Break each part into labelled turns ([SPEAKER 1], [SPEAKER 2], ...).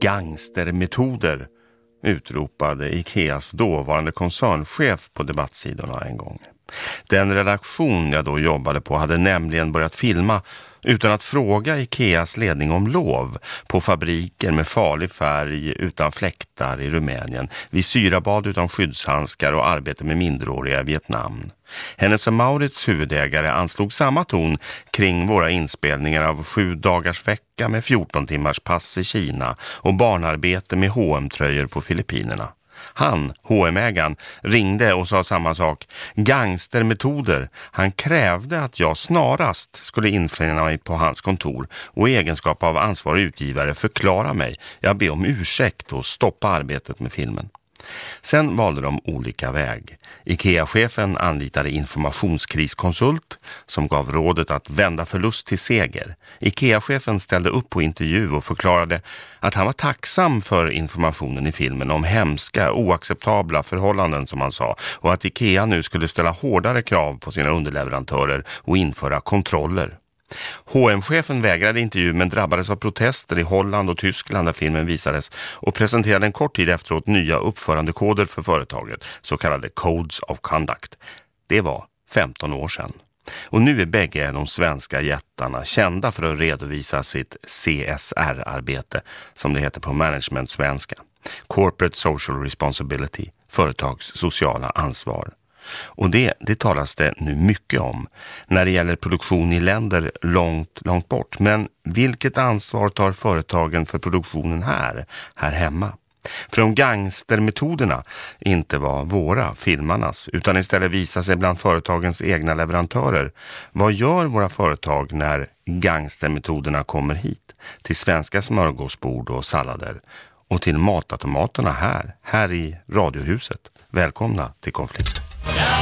[SPEAKER 1] Gangstermetoder, utropade Ikeas dåvarande koncernchef på debattsidorna en gång. Den redaktion jag då jobbade på hade nämligen börjat filma utan att fråga Ikeas ledning om lov på fabriker med farlig färg utan fläktar i Rumänien, vid syrabad utan skyddshandskar och arbete med minderåriga i Vietnam. Hennes och Maurits huvudägare anslog samma ton kring våra inspelningar av sju dagars vecka med 14 timmars pass i Kina och barnarbete med H&M-tröjor på Filippinerna. Han, H&M-ägaren, ringde och sa samma sak. Gangstermetoder. Han krävde att jag snarast skulle infinna mig på hans kontor och i egenskap av ansvarig utgivare förklara mig. Jag ber om ursäkt och stoppa arbetet med filmen. Sen valde de olika väg. IKEA-chefen anlitade informationskriskonsult som gav rådet att vända förlust till seger. IKEA-chefen ställde upp på intervju och förklarade att han var tacksam för informationen i filmen om hemska, oacceptabla förhållanden som han sa och att IKEA nu skulle ställa hårdare krav på sina underleverantörer och införa kontroller. H&M-chefen vägrade intervju men drabbades av protester i Holland och Tyskland där filmen visades och presenterade en kort tid efteråt nya uppförandekoder för företaget, så kallade Codes of Conduct. Det var 15 år sedan. Och nu är bägge de svenska jättarna kända för att redovisa sitt CSR-arbete, som det heter på management-svenska. Corporate Social Responsibility, företags sociala ansvar. Och det, det talas det nu mycket om när det gäller produktion i länder långt, långt bort. Men vilket ansvar tar företagen för produktionen här, här hemma? För om gangstermetoderna inte var våra, filmarnas, utan istället visar sig bland företagens egna leverantörer. Vad gör våra företag när gangstermetoderna kommer hit? Till svenska smörgåsbord och sallader och till matautomaterna här, här i Radiohuset. Välkomna till Konflikten! Konflikt.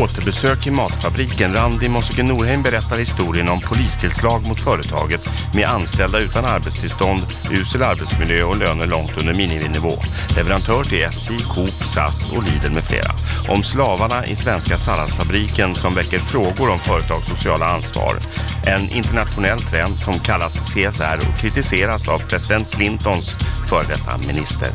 [SPEAKER 1] Återbesök i matfabriken. Randi Mosseke Norheim berättar historien om polistillslag mot företaget med anställda utan arbetstillstånd, usel arbetsmiljö och löner långt under miniminivå. Leverantör till SJ, Coop, SAS och Lidl med flera. Om slavarna i svenska salladsfabriken som väcker frågor om företags sociala ansvar. En internationell trend som kallas CSR och kritiseras av president Clintons före detta minister.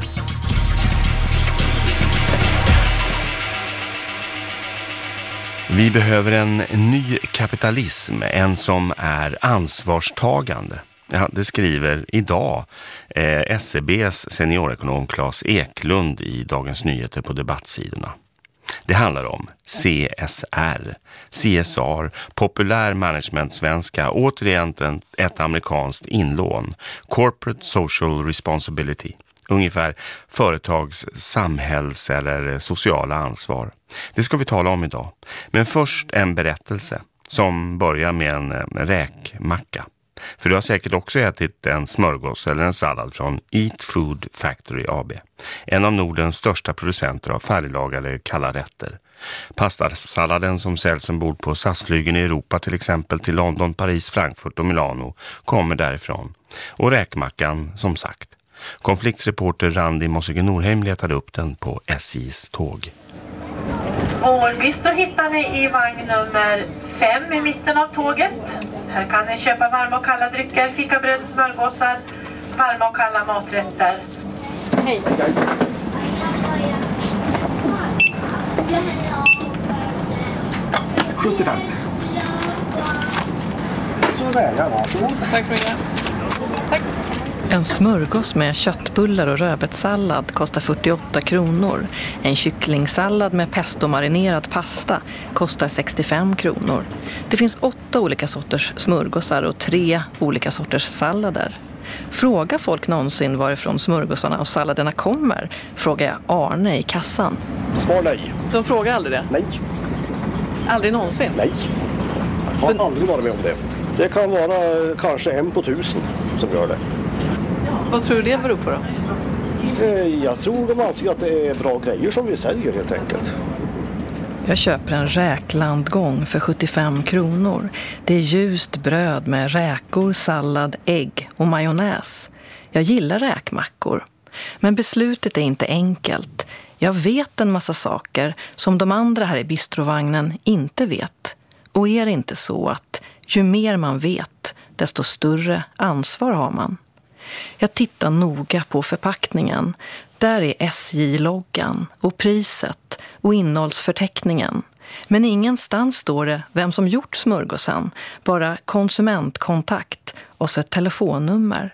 [SPEAKER 1] Vi behöver en ny kapitalism, en som är ansvarstagande. Ja, det skriver idag eh, SEBs seniorekonom Claes Eklund i Dagens Nyheter på debattsidorna. Det handlar om CSR, CSR, populär management-svenska, återigen ett amerikanskt inlån, Corporate Social Responsibility ungefär företags samhälls- eller sociala ansvar. Det ska vi tala om idag. Men först en berättelse som börjar med en eh, räkmacka. För du har säkert också ätit en smörgås eller en sallad från Eat Food Factory AB. En av Nordens största producenter av färdiglagade kalla rätter. Pastasalladen som säljs ombord på SAS-flygen i Europa till exempel till London, Paris, Frankfurt och Milano kommer därifrån. Och räkmackan som sagt Konfliktsreporter Randi Mossige Norheim letade upp den på SJs tåg.
[SPEAKER 2] Vårbistro hittar ni i vagn nummer fem i mitten av tåget. Här kan ni köpa varma och kalla drycker, fikabröd, smörgåsar, varma och kalla maträtter. Hej!
[SPEAKER 3] 75. Sådär ja, varsågod.
[SPEAKER 4] Tack så mycket. Tack.
[SPEAKER 5] En smörgås med köttbullar och rödbetssallad kostar 48 kronor. En kycklingsallad med pesto-marinerad pasta kostar 65 kronor. Det finns åtta olika sorters smörgåsar och tre olika sorters sallader. Frågar folk någonsin varifrån smörgåsarna och salladerna kommer? Frågar jag Arne i kassan.
[SPEAKER 3] Svar nej.
[SPEAKER 4] De frågar aldrig det?
[SPEAKER 3] Nej.
[SPEAKER 4] Aldrig någonsin?
[SPEAKER 3] Nej. Jag har aldrig varit med om det. Det kan vara kanske en på tusen som gör det.
[SPEAKER 4] Vad tror du det beror på då?
[SPEAKER 3] Eh, jag tror de anser att det är bra grejer som vi säljer helt enkelt.
[SPEAKER 5] Jag köper en räklandgång för 75 kronor. Det är ljust bröd med räkor, sallad, ägg och majonnäs. Jag gillar räkmackor. Men beslutet är inte enkelt. Jag vet en massa saker som de andra här i bistrovagnen inte vet. Och är det inte så att ju mer man vet, desto större ansvar har man? Jag tittar noga på förpackningen. Där är SJ-loggan och priset och innehållsförteckningen. Men ingenstans står det vem som gjort smörgåsen, bara konsumentkontakt och så ett telefonnummer.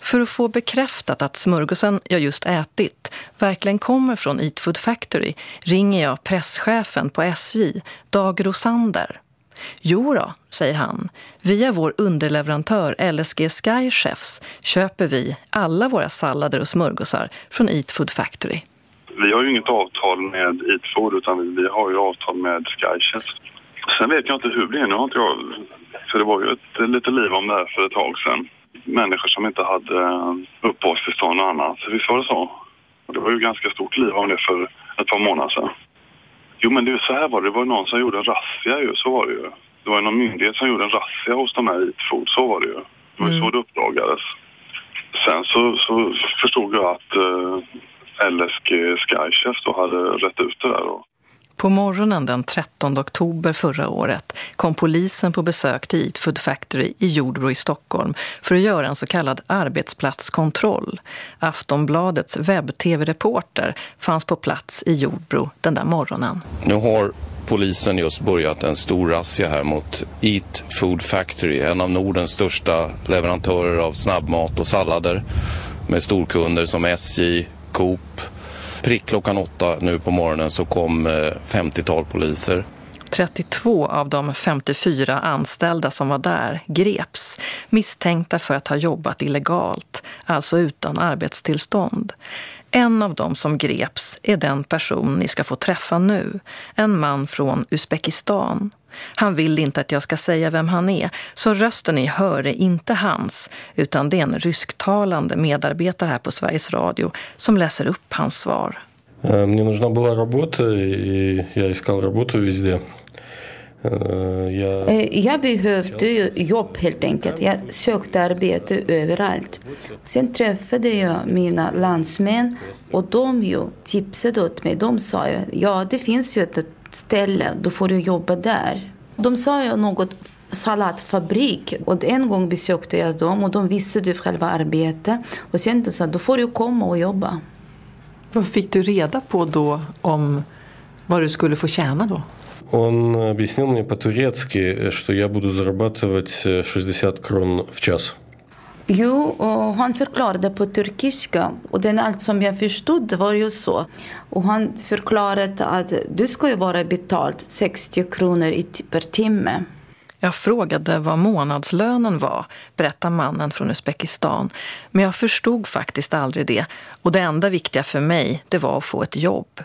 [SPEAKER 5] För att få bekräftat att smörgåsen jag just ätit verkligen kommer från Eat Food Factory ringer jag presschefen på SJ, Dag Rosander. Jo då, säger han. Via vår underleverantör LSG Sky Chefs köper vi alla våra sallader och smörgåsar från Eat Food Factory.
[SPEAKER 6] Vi har ju inget avtal med Eat Food utan vi har ju avtal med Sky Chefs. Sen vet jag inte hur det är. Nu har inte jag... För det var ju ett, lite liv om det här för ett tag sedan. Människor som inte hade eh, uppehållstillstånd och annat. Visst var det så? Och det var ju ganska stort liv om det för ett par månader sedan. Jo, men det, så här var det. Det var någon som gjorde en razzia ju. Så var det ju. Det var någon myndighet som gjorde en razzia hos de här Eatfood. Så var det ju. Det var ju så det uppdagades. Sen så, så förstod jag att eh, LSG Skychef då hade rätt ut det där. Då.
[SPEAKER 5] På morgonen den 13 oktober förra året kom polisen på besök till Eat Food Factory i Jordbro i Stockholm för att göra en så kallad arbetsplatskontroll. Aftonbladets webb-tv-reporter fanns på plats i Jordbro den där morgonen.
[SPEAKER 7] Nu har polisen just börjat en stor razzia här mot Eat Food Factory, en av Nordens största leverantörer av snabbmat och sallader med storkunder som SJ, Coop, prick klockan åtta nu på morgonen så kom eh, 50-tal poliser.
[SPEAKER 5] 32 av de 54 anställda som var där greps, misstänkta för att ha jobbat illegalt, alltså utan arbetstillstånd. En av dem som greps är den person ni ska få träffa nu, en man från Uzbekistan. Han vill inte att jag ska säga vem han är, så rösten ni hör är inte hans, utan det är en rysktalande medarbetare här på Sveriges Radio som läser upp hans svar.
[SPEAKER 8] Мне нужна была работа, и я искал работу везде.
[SPEAKER 9] Jag behövde jobb helt enkelt. Jag sökte arbete överallt. Sen träffade jag mina landsmän och de ju tipsade åt mig. De sa ju, ja det finns ju ett ställe, då får du jobba där. De sa ju något salatfabrik. Och en gång besökte jag dem och de visste själva arbetet. Och sen de sa, då får du komma och jobba.
[SPEAKER 4] Vad fick du reda på då om vad du skulle få tjäna då?
[SPEAKER 8] Он объяснил мне по-турецки, что я буду зарабатывать 60 крон в час.
[SPEAKER 9] Jo, och han förklarade på turkiska och den allt som jag förstod var ju så. Och han förklarade att du ska ju vara betalt 60 kronor per timme.
[SPEAKER 5] Jag frågade vad månadslönen var, berättar mannen från Uzbekistan. Men jag förstod faktiskt aldrig det. Och det enda viktiga för mig, det var att få ett jobb.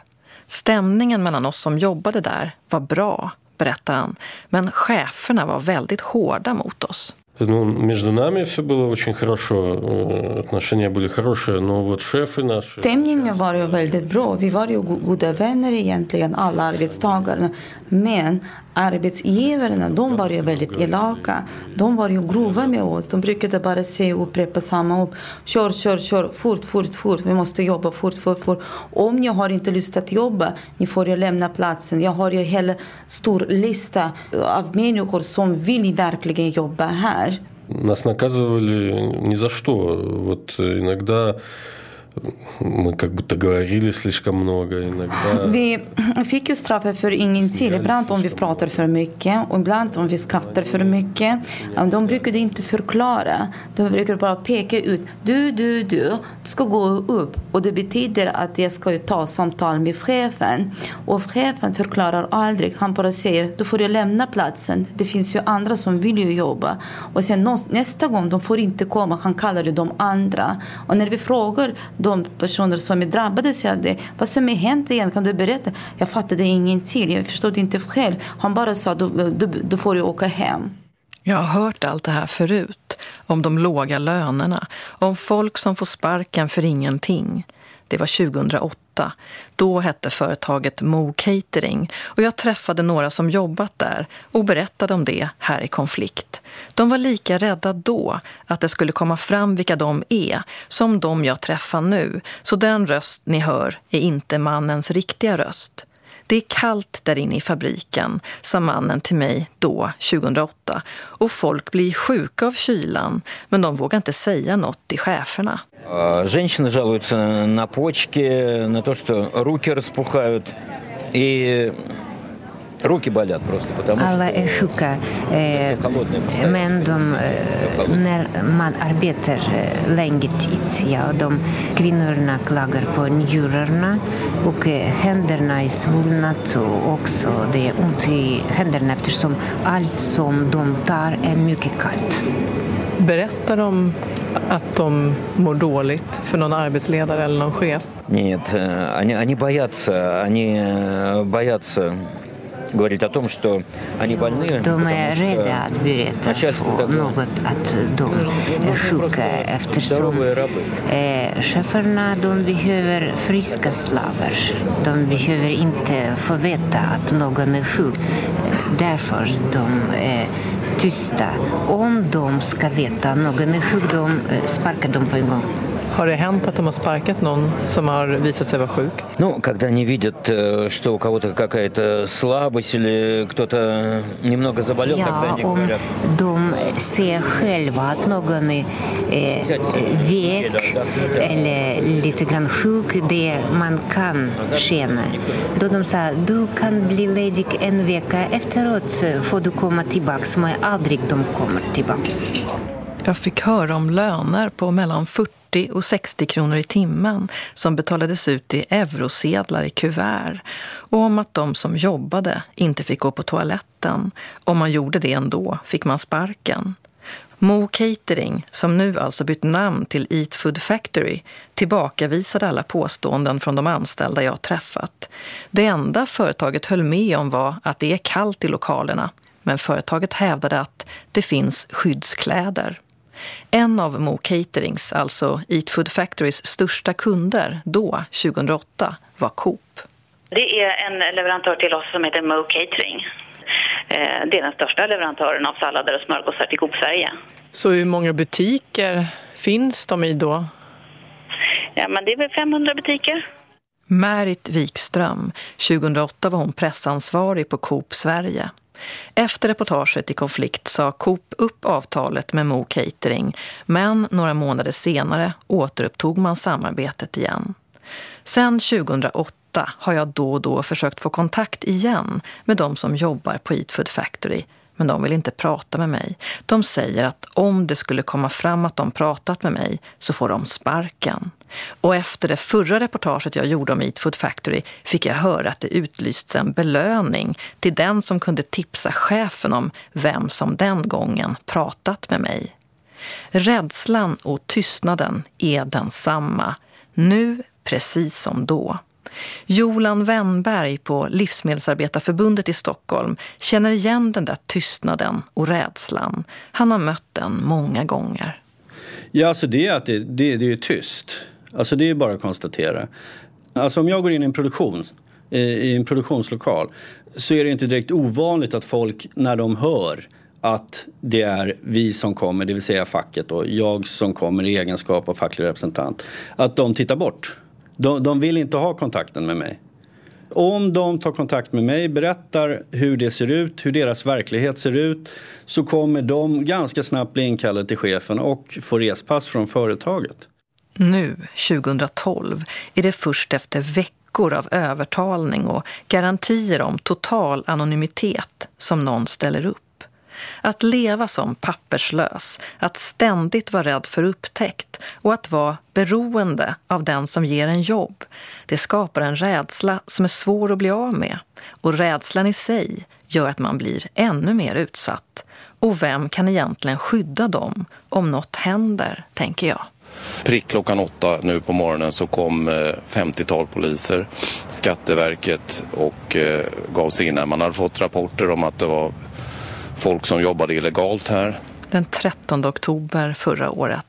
[SPEAKER 5] Stämningen mellan oss som jobbade där var bra, berättar han. Men cheferna var väldigt hårda mot oss.
[SPEAKER 8] Ну, между нами все было очень хорошо, отношения были хорошие, но вот шефы наши...
[SPEAKER 9] Stämningen var ju väldigt bra. Vi var ju goda vänner egentligen, alla arbetstagare. Men arbetsgivarna, de var ju väldigt elaka. De var ju grova med oss. De brukade bara säga och upprepa samma upp. Kör, kör, kör, fort, fort, fort. Vi måste jobba fort, fort, fort. Om ni har inte lust att jobba, ni får ju lämna platsen. Jag har ju hela stor lista av människor som vill verkligen jobba här.
[SPEAKER 8] Нас наказывали ни за что. Вот иногда Мы как будто говорили слишком много иногда.
[SPEAKER 9] Vi fick ju straffet för ingenting. Ibland om vi pratar för mycket och ibland om vi skrattar för mycket. De brukade inte förklara. De brukade bara peka ut. Du, du, du, du ska gå upp. Och det betyder att jag ska ta samtal med chefen. Och chefen förklarar aldrig. Han bara säger, då får du lämna platsen. Det finns ju andra som vill ju jobba. Och sen nästa gång, de får inte komma. Han kallar det de andra. Och när vi frågar de personer som är drabbade av det. Vad som har hänt igen? Kan du berätta? Jag fattade ingenting. Jag förstod inte själv. Han bara sa, du, du, du får ju åka hem.
[SPEAKER 5] Jag har hört allt det här förut. Om de låga lönerna. Om folk som får sparken för ingenting. Det var 2008. Då hette företaget Mo Catering och jag träffade några som jobbat där och berättade om det här i konflikt. De var lika rädda då att det skulle komma fram vilka de är som de jag träffar nu. Så den röst ni hör är inte mannens riktiga röst. Det är kallt där inne i fabriken, sa mannen till mig då, 2008. Och folk blir sjuka av kylan, men de vågar inte säga något till cheferna.
[SPEAKER 10] Женщины жалуются на почки, на то, что руки распухают. И руки болят просто, потому
[SPEAKER 11] Alla
[SPEAKER 10] что
[SPEAKER 11] är sjuka, eh, men de, eh, när man arbetar eh, längre tid, ja, de kvinnorna klagar på njurarna och eh, händerna är svullnat och också det är ont i händerna eftersom allt som de tar är mycket kallt.
[SPEAKER 4] Berättar de att de mår dåligt för någon arbetsledare eller någon chef?
[SPEAKER 10] Нет, э, они, они боятся, они э, боятся говорить о том, что они больны.
[SPEAKER 11] De
[SPEAKER 10] потому
[SPEAKER 11] är
[SPEAKER 10] что
[SPEAKER 11] rädda att berätta
[SPEAKER 10] начальство
[SPEAKER 11] för
[SPEAKER 10] такое.
[SPEAKER 11] något att de är sjuka eftersom
[SPEAKER 10] Здоровые рабы.
[SPEAKER 11] eh, cheferna de behöver friska slavar. De behöver inte få veta att någon är sjuk. Därför de är tysta. Om de ska veta att någon är sjuk, de eh, sparkar dem på en gång.
[SPEAKER 4] Har det hänt att de har sparkat någon som har visat sig vara sjuk?
[SPEAKER 10] Ну, когда они видят, э, что у кого-то какая-то слабость или кто-то немного заболел, тогда
[SPEAKER 11] Ja,
[SPEAKER 10] они
[SPEAKER 11] om
[SPEAKER 10] говорят,
[SPEAKER 11] de ser själva att någon är eh, vek eller lite grann sjuk, det man kan känna. Då de sa du kan bli ledig en vecka efteråt får du komma tillbaks, men aldrig de kommer tillbaks.
[SPEAKER 5] Jag fick höra om löner på mellan 40 och 60 kronor i timmen som betalades ut i eurosedlar i kuvert och om att de som jobbade inte fick gå på toaletten. Om man gjorde det ändå fick man sparken. Mo Catering, som nu alltså bytt namn till Eat Food Factory, tillbakavisade alla påståenden från de anställda jag träffat. Det enda företaget höll med om var att det är kallt i lokalerna, men företaget hävdade att det finns skyddskläder. En av Mo Caterings, alltså Eat Food Factorys största kunder då, 2008, var Coop.
[SPEAKER 12] Det är en leverantör till oss som heter Mo Catering. Eh, Det är den största leverantören av sallader och smörgåsar till Coop Sverige.
[SPEAKER 4] Så hur många butiker finns de i då?
[SPEAKER 12] Ja, men det är väl 500 butiker.
[SPEAKER 5] Märit Wikström, 2008 var hon pressansvarig på Coop Sverige. Efter reportaget i konflikt sa Coop upp avtalet med Mo Catering, men några månader senare återupptog man samarbetet igen. Sen 2008 har jag då och då försökt få kontakt igen med de som jobbar på Eat Food Factory, men de vill inte prata med mig. De säger att om det skulle komma fram att de pratat med mig så får de sparken. Och efter det förra reportaget jag gjorde om Eat Food Factory fick jag höra att det utlysts en belöning till den som kunde tipsa chefen om vem som den gången pratat med mig. Rädslan och tystnaden är densamma, nu precis som då. Jolan Wennberg på Livsmedelsarbetarförbundet i Stockholm känner igen den där tystnaden och rädslan. Han har mött den många gånger.
[SPEAKER 13] Ja, alltså det är att det, det, det är tyst. Alltså det är bara att konstatera. Alltså om jag går in i en produktion, i, i en produktionslokal, så är det inte direkt ovanligt att folk när de hör att det är vi som kommer, det vill säga facket och jag som kommer i egenskap av facklig representant, att de tittar bort. De, de vill inte ha kontakten med mig. Om de tar kontakt med mig, berättar hur det ser ut, hur deras verklighet ser ut, så kommer de ganska snabbt bli inkallade till chefen och få respass från företaget.
[SPEAKER 5] Nu, 2012, är det först efter veckor av övertalning och garantier om total anonymitet som någon ställer upp. Att leva som papperslös, att ständigt vara rädd för upptäckt och att vara beroende av den som ger en jobb, det skapar en rädsla som är svår att bli av med. Och rädslan i sig gör att man blir ännu mer utsatt. Och vem kan egentligen skydda dem om något händer, tänker jag.
[SPEAKER 7] Prick klockan åtta nu på morgonen så kom eh, 50-tal poliser, Skatteverket och eh, gav sig in här. Man hade fått rapporter om att det var folk som jobbade illegalt här.
[SPEAKER 5] Den 13 oktober förra året.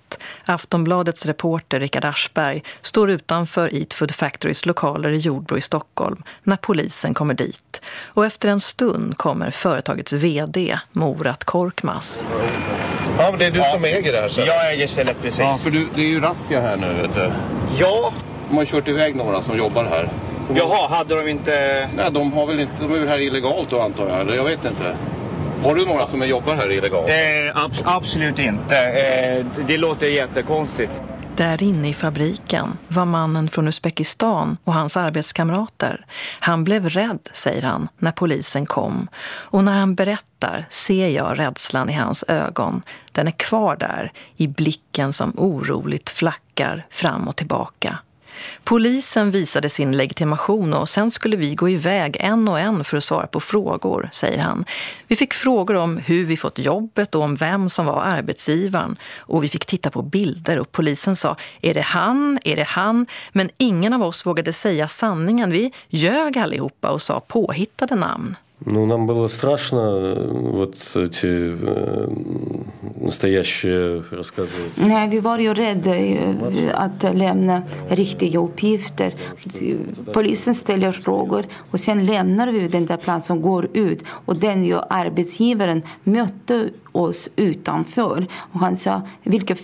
[SPEAKER 5] Aftonbladets reporter Richard Aschberg står utanför Eat Food Factorys lokaler i Jordbro i Stockholm när polisen kommer dit. Och efter en stund kommer företagets vd Morat Korkmas.
[SPEAKER 7] Ja, men det är du som äger det här sen.
[SPEAKER 14] Jag äger stället precis.
[SPEAKER 7] Ja, för du, det är ju razzia här nu vet du.
[SPEAKER 14] Ja.
[SPEAKER 7] De har kört iväg några som jobbar här.
[SPEAKER 14] Jaha, hade de inte...
[SPEAKER 7] Nej, de har väl inte, de är väl här illegalt då antar jag, jag vet inte. Har du några som jobbar här illegalt?
[SPEAKER 14] Eh, abs absolut inte. Eh, det låter jättekonstigt.
[SPEAKER 5] Där inne i fabriken var mannen från Uzbekistan och hans arbetskamrater. Han blev rädd, säger han, när polisen kom. Och när han berättar ser jag rädslan i hans ögon. Den är kvar där, i blicken som oroligt flackar fram och tillbaka. Polisen visade sin legitimation och sen skulle vi gå iväg en och en för att svara på frågor, säger han. Vi fick frågor om hur vi fått jobbet och om vem som var arbetsgivaren. Och vi fick titta på bilder och polisen sa, är det han, är det han? Men ingen av oss vågade säga sanningen. Vi ljög allihopa och sa påhittade namn.
[SPEAKER 8] Ну, нам было страшно вот эти э, настоящие рассказывать.
[SPEAKER 9] Nej, vi var ju rädda eh, att lämna riktiga uppgifter. Polisen ställer frågor och sen lämnar vi den där platsen och går ut. Och den ju arbetsgivaren mötte oss utanför. Och han sa, vilka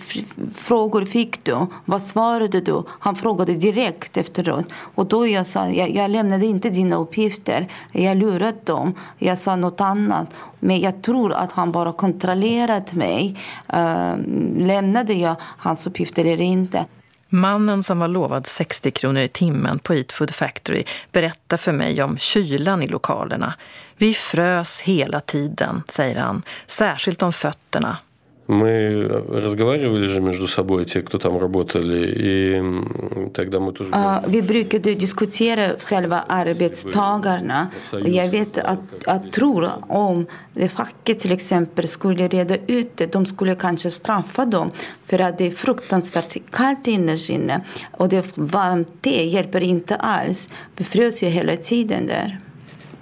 [SPEAKER 9] frågor fick du? Vad svarade du? Han frågade direkt efteråt. Och då jag sa, jag, jag lämnade inte dina uppgifter. Jag lurade dem. Jag sa något annat. Men jag tror att han bara kontrollerat mig. Uh, lämnade jag hans uppgifter eller inte?
[SPEAKER 5] Mannen som var lovad 60 kronor i timmen på Eat Food Factory berättar för mig om kylan i lokalerna. Vi frös hela tiden, säger han, särskilt om fötterna.
[SPEAKER 8] Мы разговаривали же между собой, те, кто там работали, и тогда мы тоже...
[SPEAKER 9] Uh, vi brukade diskutera själva arbetstagarna. Jag vet att, att tror om det facket till exempel skulle reda ut det, de skulle kanske straffa dem för att det är fruktansvärt kallt innerst inne. Och det varmt te hjälper inte alls. Vi frös ju hela tiden där.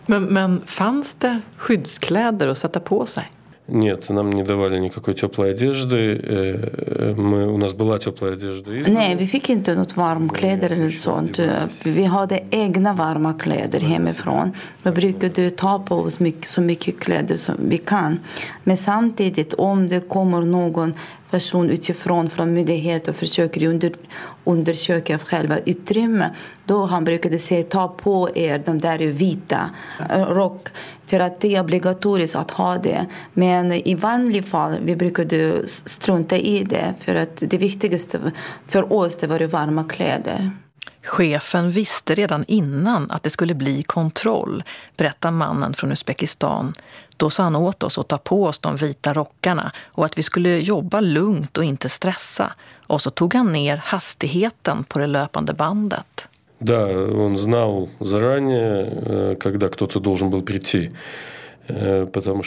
[SPEAKER 4] Men, men fanns det skyddskläder att sätta på sig?
[SPEAKER 8] Нет, нам не давали никакой теплой одежды. Мы, у нас была теплая одежда.
[SPEAKER 9] Nej, vi fick inte något varmkläder eller sånt. Vi hade egna varma kläder hemifrån. Vi brukade ta på oss mycket, så mycket kläder som vi kan. Men samtidigt, om det kommer någon person utifrån från myndigheter och försöker under, undersöka själva utrymmet. Då han brukade säga ta på er de där vita eh, rock för att det är obligatoriskt att ha det. Men i vanliga fall vi brukade strunta i det för att det viktigaste för oss det var varma kläder.
[SPEAKER 5] Chefen visste redan innan att det skulle bli kontroll, berättar mannen från Uzbekistan. Då sa han åt oss att ta på oss de vita rockarna och att vi skulle jobba lugnt och inte stressa. Och så tog han ner hastigheten på det löpande bandet.
[SPEAKER 8] Да, он знал заранее, когда кто-то должен был прийти.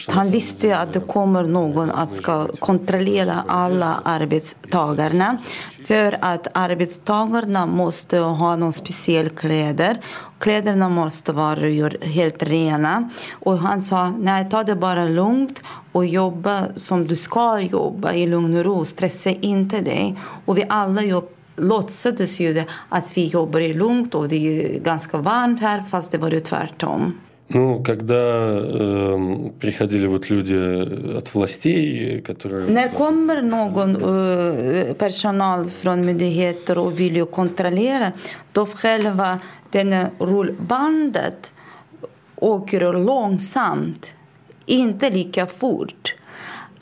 [SPEAKER 9] Han visste ju att det kommer någon att ska kontrollera alla arbetstagarna. För att arbetstagarna måste ha någon speciell kläder. Kläderna måste vara helt rena. Och han sa, nej ta det bara lugnt och jobba som du ska jobba i lugn och ro. Stressa inte dig. Och vi alla jobb låtsades ju det att vi jobbar i lugnt och det är ganska varmt här fast det var ju tvärtom.
[SPEAKER 8] Ну, когда э, приходили вот люди от властей, которые...
[SPEAKER 9] När kommer någon uh, personal från myndigheter och vill ju kontrollera, då själva den rullbandet åker långsamt, inte lika fort.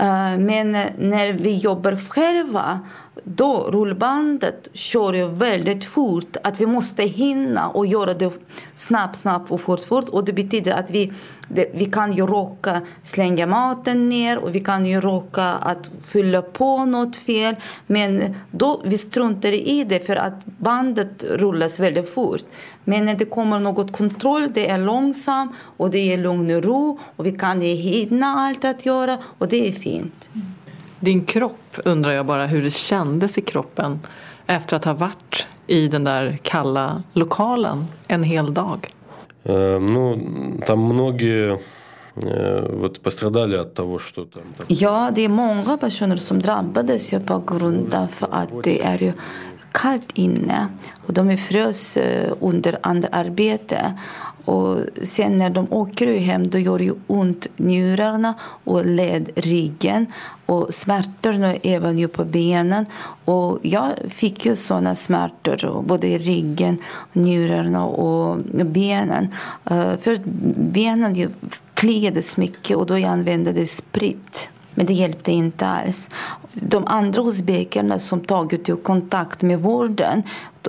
[SPEAKER 9] Uh, men när vi jobbar själva då rullbandet kör ju väldigt fort. Att vi måste hinna och göra det snabbt, snabbt och fort, fort. Och det betyder att vi, det, vi kan ju råka slänga maten ner och vi kan ju råka att fylla på något fel. Men då vi struntar i det för att bandet rullas väldigt fort. Men när det kommer något kontroll, det är långsamt och det är lugn och ro och vi kan ju hinna allt att göra och det är fint.
[SPEAKER 4] Mm din kropp undrar jag bara hur det kändes i kroppen efter att ha varit i den där kalla lokalen en hel dag?
[SPEAKER 9] Ja, det är många personer som drabbades ju på grund av att det är kallt inne och de är frös eh, under andra arbete. Och sen när de åker hem då gör det ont njurarna och led ryggen och smärtorna även ju på benen. Och jag fick ju sådana smärtor både i ryggen, njurarna och benen. Eh, uh, först benen ju kliades mycket och då jag använde sprit. Men det hjälpte inte alls. De andra uzbekerna som tagit kontakt med vården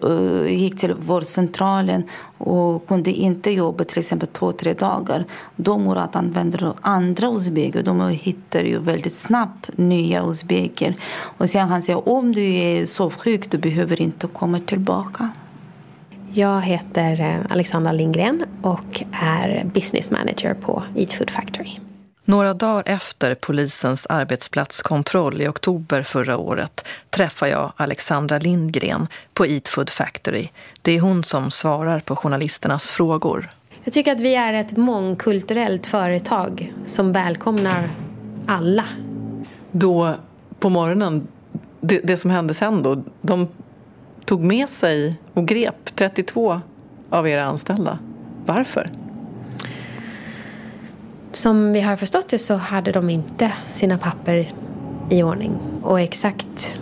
[SPEAKER 9] eh, gick till vårdcentralen och kunde inte jobba till exempel två, tre dagar. De Murat använder andra uzbeker. De hittar ju väldigt snabbt nya uzbeker. Och sen han säger om du är så sjuk du behöver inte komma tillbaka.
[SPEAKER 15] Jag heter eh, Alexandra Lindgren och är business manager på Eat Food Factory.
[SPEAKER 5] Några dagar efter polisens arbetsplatskontroll i oktober förra året träffar jag Alexandra Lindgren på Eat Food Factory. Det är hon som svarar på journalisternas frågor.
[SPEAKER 15] Jag tycker att vi är ett mångkulturellt företag som välkomnar alla.
[SPEAKER 4] Då på morgonen, det, det som hände sen då, de tog med sig och grep 32 av era anställda. Varför?
[SPEAKER 15] Som vi har förstått det så hade de inte sina papper i ordning. Och exakt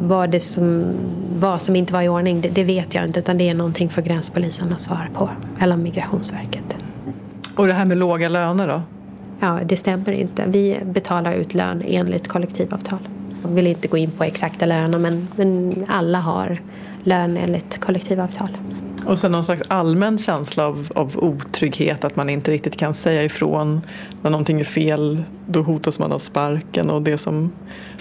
[SPEAKER 15] vad det som, vad som inte var i ordning, det, det, vet jag inte. Utan det är någonting för gränspolisen att svara på. Eller Migrationsverket.
[SPEAKER 4] Och det här med låga löner då?
[SPEAKER 15] Ja, det stämmer inte. Vi betalar ut lön enligt kollektivavtal. Jag vill inte gå in på exakta löner men, men alla har lön enligt kollektivavtal.
[SPEAKER 4] Och sen någon slags allmän känsla av, av otrygghet, att man inte riktigt kan säga ifrån. När någonting är fel, då hotas man av sparken och det som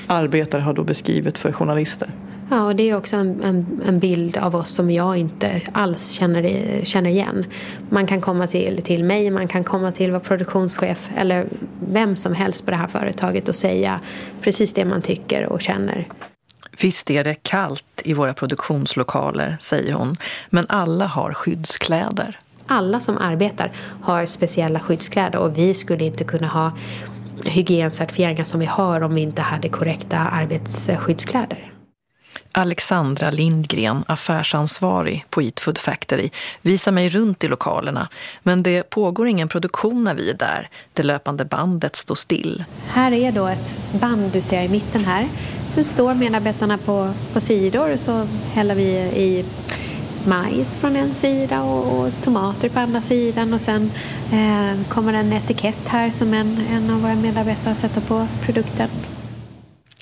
[SPEAKER 4] arbetare har då beskrivit för journalister.
[SPEAKER 15] Ja, och det är också en, en, en, bild av oss som jag inte alls känner, känner igen. Man kan komma till, till mig, man kan komma till vår produktionschef eller vem som helst på det här företaget och säga precis det man tycker och känner.
[SPEAKER 5] Visst är det kallt i våra produktionslokaler, säger hon, men alla har skyddskläder.
[SPEAKER 15] Alla som arbetar har speciella skyddskläder och vi skulle inte kunna ha hygiencertifieringar som vi har om vi inte hade korrekta arbetsskyddskläder.
[SPEAKER 5] Alexandra Lindgren, affärsansvarig på Eat Food Factory, visar mig runt i lokalerna. Men det pågår ingen produktion när vi är där. Det löpande bandet står still.
[SPEAKER 15] Här är då ett band du ser i mitten här. Sen står medarbetarna på, på sidor och så häller vi i majs från en sida och, och tomater på andra sidan och sen eh, kommer en etikett här som en, en av våra medarbetare sätter på produkten.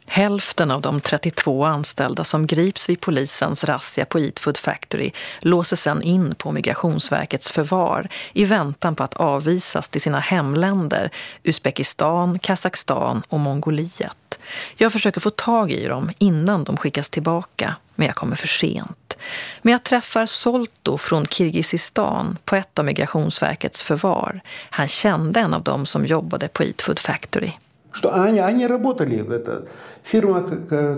[SPEAKER 5] Hälften av de 32 anställda som grips vid polisens razzia på Eatfood Factory låses sedan in på Migrationsverkets förvar i väntan på att avvisas till sina hemländer Uzbekistan, Kazakstan och Mongoliet. Jag försöker få tag i dem innan de skickas tillbaka, men jag kommer för sent. Men jag träffar Solto från Kirgizistan på ett av Migrationsverkets förvar. Han kände en av dem som jobbade på Eatfood Factory
[SPEAKER 16] что они, они работали, это фирма,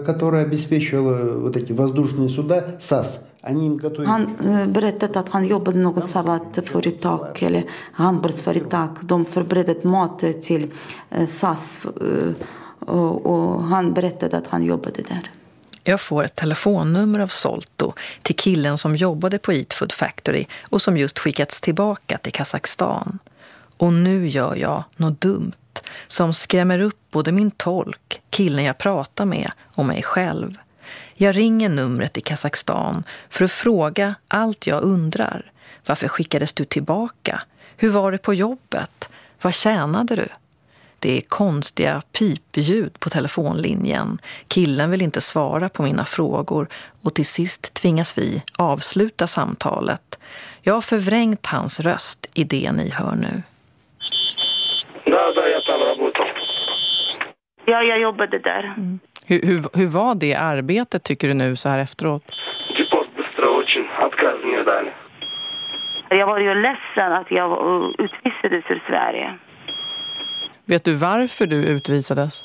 [SPEAKER 16] которая обеспечивала вот эти воздушные суда, САС,
[SPEAKER 9] Han berättade att han jobbade i något salatföretag eller hamburgsföretag. De förberedde mat till SAS och han berättade att han jobbade där.
[SPEAKER 5] Jag får ett telefonnummer av Solto till killen som jobbade på Eat Food Factory och som just skickats tillbaka till Kazakstan. Och nu gör jag något dumt som skrämmer upp både min tolk, killen jag pratar med och mig själv. Jag ringer numret i Kazakstan för att fråga allt jag undrar. Varför skickades du tillbaka? Hur var det på jobbet? Vad tjänade du? Det är konstiga pipljud på telefonlinjen. Killen vill inte svara på mina frågor och till sist tvingas vi avsluta samtalet. Jag har förvrängt hans röst i det ni hör nu.
[SPEAKER 12] Ja, jag jobbade där. Mm.
[SPEAKER 4] Hur, hur, hur var det arbetet tycker du nu så här efteråt?
[SPEAKER 12] Jag var ju ledsen att jag utvisades ur Sverige.
[SPEAKER 4] Vet du varför du utvisades?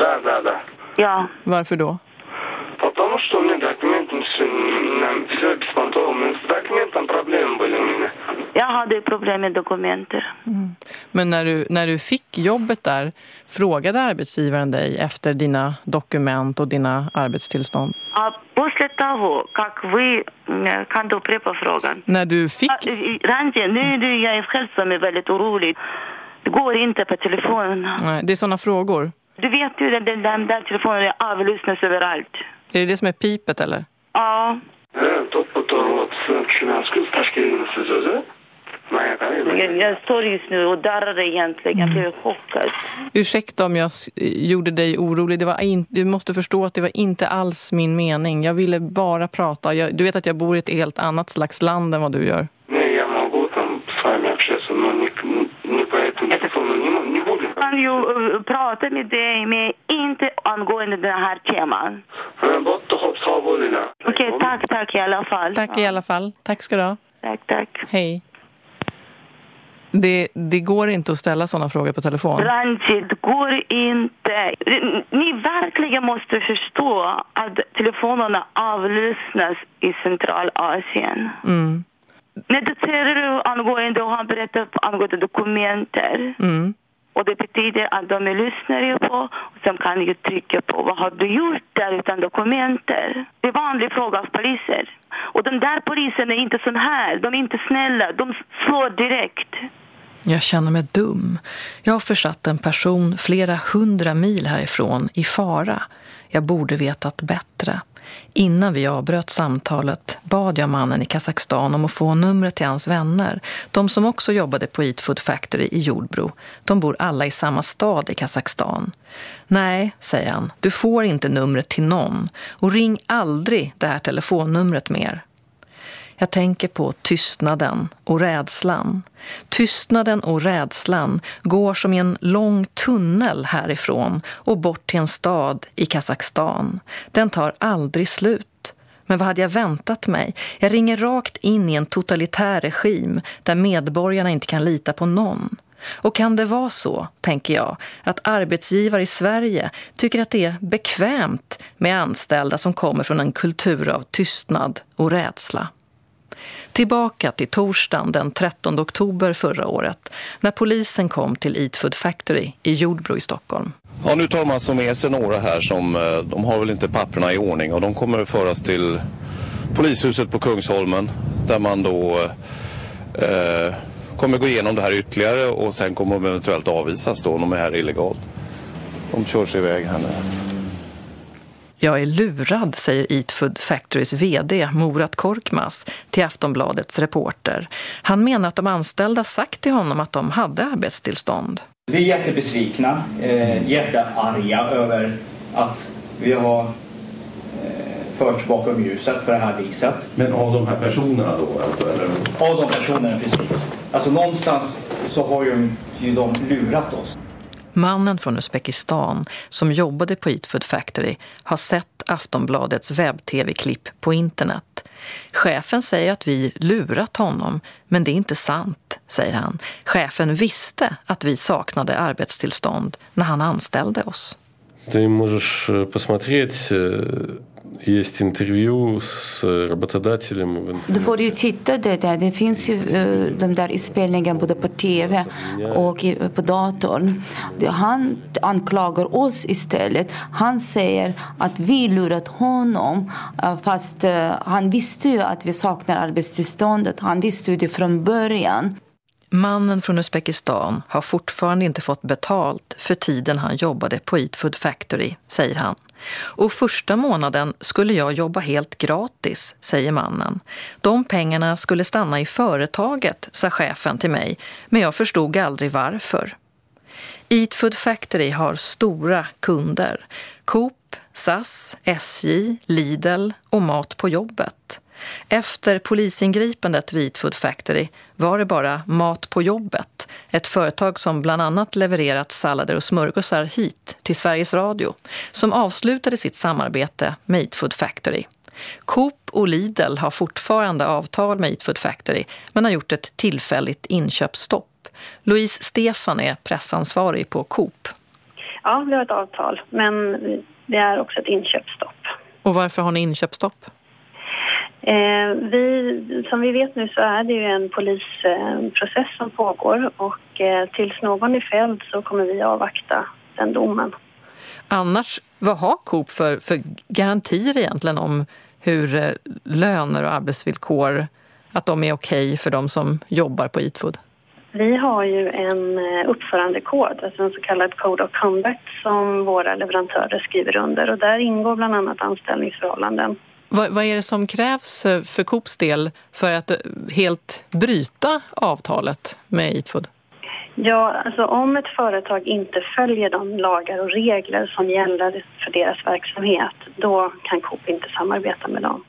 [SPEAKER 12] Да, да, да. Ja.
[SPEAKER 4] Varför då?
[SPEAKER 16] Потому что у
[SPEAKER 17] Jag hade problem med dokumenter.
[SPEAKER 4] Mm. Men när du, när du fick jobbet där, frågade arbetsgivaren dig efter dina dokument och dina arbetstillstånd?
[SPEAKER 17] А после того, как вы... Kan du upprepa frågan?
[SPEAKER 4] När du fick...
[SPEAKER 17] Ranji, nu är det jag själv som är väldigt orolig. Det går inte på telefon.
[SPEAKER 4] Nej, det är sådana frågor.
[SPEAKER 17] Du vet ju, den, den, den där telefonen avlyssnas överallt.
[SPEAKER 4] Är det det som är pipet, eller?
[SPEAKER 17] Ja. Jag, jag står just nu och darrar egentligen. Jag blev chockad.
[SPEAKER 4] Ursäkta om jag gjorde dig orolig. Det var in, du måste förstå att det var inte alls min mening. Jag ville bara prata. Jag, du vet att jag bor i ett helt annat slags land än vad du gör.
[SPEAKER 17] Jag kan ju uh, prata med dig, men inte angående den här teman. Okej, okay, tack, tack i alla fall.
[SPEAKER 4] Tack i alla fall. Tack ska du ha.
[SPEAKER 17] Tack, tack.
[SPEAKER 4] Hej. Det, det går inte att ställa sådana frågor på telefon.
[SPEAKER 17] Det går inte. Ni verkligen måste förstå att telefonerna avlyssnas i Centralasien.
[SPEAKER 4] Mm.
[SPEAKER 17] När du säger angående och han berättar angående dokumenter.
[SPEAKER 4] Mm.
[SPEAKER 17] Och det betyder att de lyssnar ju på och sen kan ju trycka på vad har du gjort där utan dokumenter. Det är vanlig fråga av poliser. Och de där poliserna är inte sån här. De är inte snälla. De slår direkt.
[SPEAKER 5] Jag känner mig dum. Jag har försatt en person flera hundra mil härifrån i fara. Jag borde vetat bättre. Innan vi avbröt samtalet bad jag mannen i Kazakstan om att få numret till hans vänner. De som också jobbade på Eat Food Factory i Jordbro. De bor alla i samma stad i Kazakstan. Nej, säger han, du får inte numret till någon. Och ring aldrig det här telefonnumret mer. Jag tänker på tystnaden och rädslan. Tystnaden och rädslan går som i en lång tunnel härifrån och bort till en stad i Kazakstan. Den tar aldrig slut. Men vad hade jag väntat mig? Jag ringer rakt in i en totalitär regim där medborgarna inte kan lita på någon. Och kan det vara så, tänker jag, att arbetsgivare i Sverige tycker att det är bekvämt med anställda som kommer från en kultur av tystnad och rädsla? Tillbaka till torsdagen den 13 oktober förra året när polisen kom till Eat Food Factory i Jordbro i Stockholm.
[SPEAKER 7] Ja, nu tar man som med sig några här som eh, de har väl inte papperna i ordning och de kommer att föras till polishuset på Kungsholmen där man då eh, eh kommer gå igenom det här ytterligare och sen kommer de eventuellt avvisas då om de är här illegalt. De körs iväg här nu.
[SPEAKER 5] Jag är lurad, säger Eat Food Factorys vd Murat Korkmaz till Aftonbladets reporter. Han menar att de anställda sagt till honom att de hade arbetstillstånd.
[SPEAKER 18] Vi är jättebesvikna, eh, jättearga över att vi har eh, förts bakom ljuset på det här viset.
[SPEAKER 19] Men av de här personerna då? Alltså, eller?
[SPEAKER 18] Av de personerna, precis. Alltså någonstans så har ju, ju de lurat oss.
[SPEAKER 5] Mannen från Uzbekistan som jobbade på Eat Food Factory har sett Aftonbladets webb-tv-klipp på internet. Chefen säger att vi lurat honom, men det är inte sant, säger han. Chefen visste att vi saknade arbetstillstånd när han anställde oss.
[SPEAKER 8] Du можешь посмотреть есть интервью с работодателем.
[SPEAKER 9] Du får ju titta det där. Det finns ju de där inspelningarna både på tv och på datorn. Han anklagar oss istället. Han säger att vi lurat honom fast han visste ju att vi saknar arbetstillståndet. Han visste ju det från början.
[SPEAKER 5] Mannen från Uzbekistan har fortfarande inte fått betalt för tiden han jobbade på Eat Food Factory, säger han. Och första månaden skulle jag jobba helt gratis, säger mannen. De pengarna skulle stanna i företaget, sa chefen till mig, men jag förstod aldrig varför. Eat Food Factory har stora kunder. Coop, SAS, SJ, Lidl och Mat på jobbet. Efter polisingripandet vid Food Factory var det bara Mat på jobbet, ett företag som bland annat levererat sallader och smörgåsar hit till Sveriges Radio, som avslutade sitt samarbete med Eat Food Factory. Coop och Lidl har fortfarande avtal med Eat Food Factory men har gjort ett tillfälligt inköpsstopp. Louise Stefan är pressansvarig på Coop.
[SPEAKER 20] Ja, vi har ett avtal, men det är också ett inköpsstopp.
[SPEAKER 4] Och varför har ni inköpsstopp?
[SPEAKER 20] Eh, vi, som vi vet nu så är det ju en polisprocess som pågår och eh, tills någon är fälld så kommer vi avvakta den domen.
[SPEAKER 4] Annars, vad har Coop för, för garantier egentligen om hur eh, löner och arbetsvillkor, att de är okej okay för de som jobbar på Eatfood?
[SPEAKER 20] Vi har ju en eh, uppförandekod, alltså en så kallad Code of Conduct som våra leverantörer skriver under och där ingår bland annat anställningsförhållanden.
[SPEAKER 4] Vad, vad är det som krävs eh, för Coops del för att eh, helt bryta avtalet med Eatfood?
[SPEAKER 20] Ja, alltså om ett företag inte följer de lagar och regler som gäller för deras verksamhet, då kan Coop inte samarbeta med dem.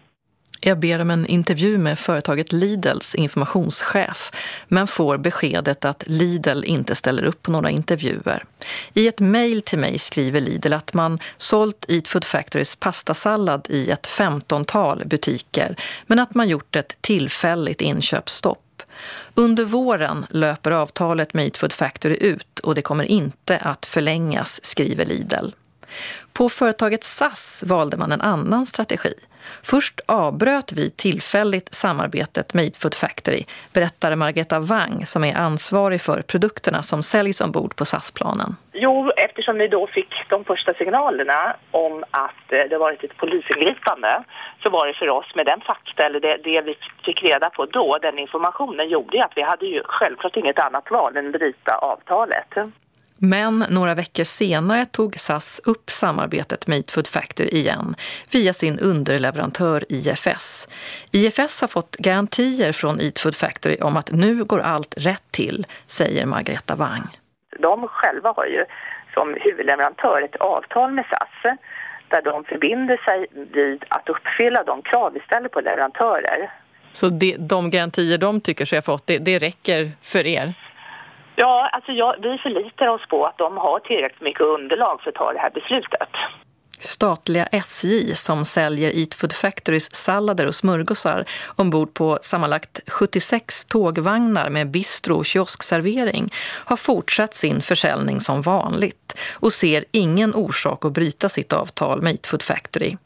[SPEAKER 5] Jag ber om en intervju med företaget Lidls informationschef men får beskedet att Lidl inte ställer upp på några intervjuer. I ett mejl till mig skriver Lidl att man sålt Eat Food Factorys pastasallad i ett femtontal butiker men att man gjort ett tillfälligt inköpsstopp. Under våren löper avtalet med Eat Food Factory ut och det kommer inte att förlängas, skriver Lidl. På företaget SAS valde man en annan strategi. Först avbröt vi tillfälligt samarbetet med Eat Food Factory, berättar Margareta Wang som är ansvarig för produkterna som säljs ombord på SAS-planen.
[SPEAKER 21] Jo, eftersom vi då fick de första signalerna om att eh, det varit ett polisingripande så var det för oss med den fakta, eller det, det vi fick reda på då, den informationen gjorde att vi hade ju självklart inget annat val än att bryta avtalet.
[SPEAKER 5] Men några veckor senare tog SAS upp samarbetet med Eat Food Factory igen via sin underleverantör IFS. IFS har fått garantier från Eat Food Factory om att nu går allt rätt till, säger Margareta Wang.
[SPEAKER 21] De själva har ju som huvudleverantör ett avtal med SAS där de förbinder sig vid att uppfylla de krav vi ställer på leverantörer.
[SPEAKER 4] Så det, de garantier de tycker sig ha fått, det, det räcker för er?
[SPEAKER 21] Ja, alltså jag, vi förlitar oss på att de har tillräckligt mycket underlag för att ta det här beslutet.
[SPEAKER 5] Statliga SJ som säljer Eat Food Factorys sallader och smörgåsar ombord på sammanlagt 76 tågvagnar med bistro och kioskservering har fortsatt sin försäljning som vanligt och ser ingen orsak att bryta sitt avtal med Eat Food Factory.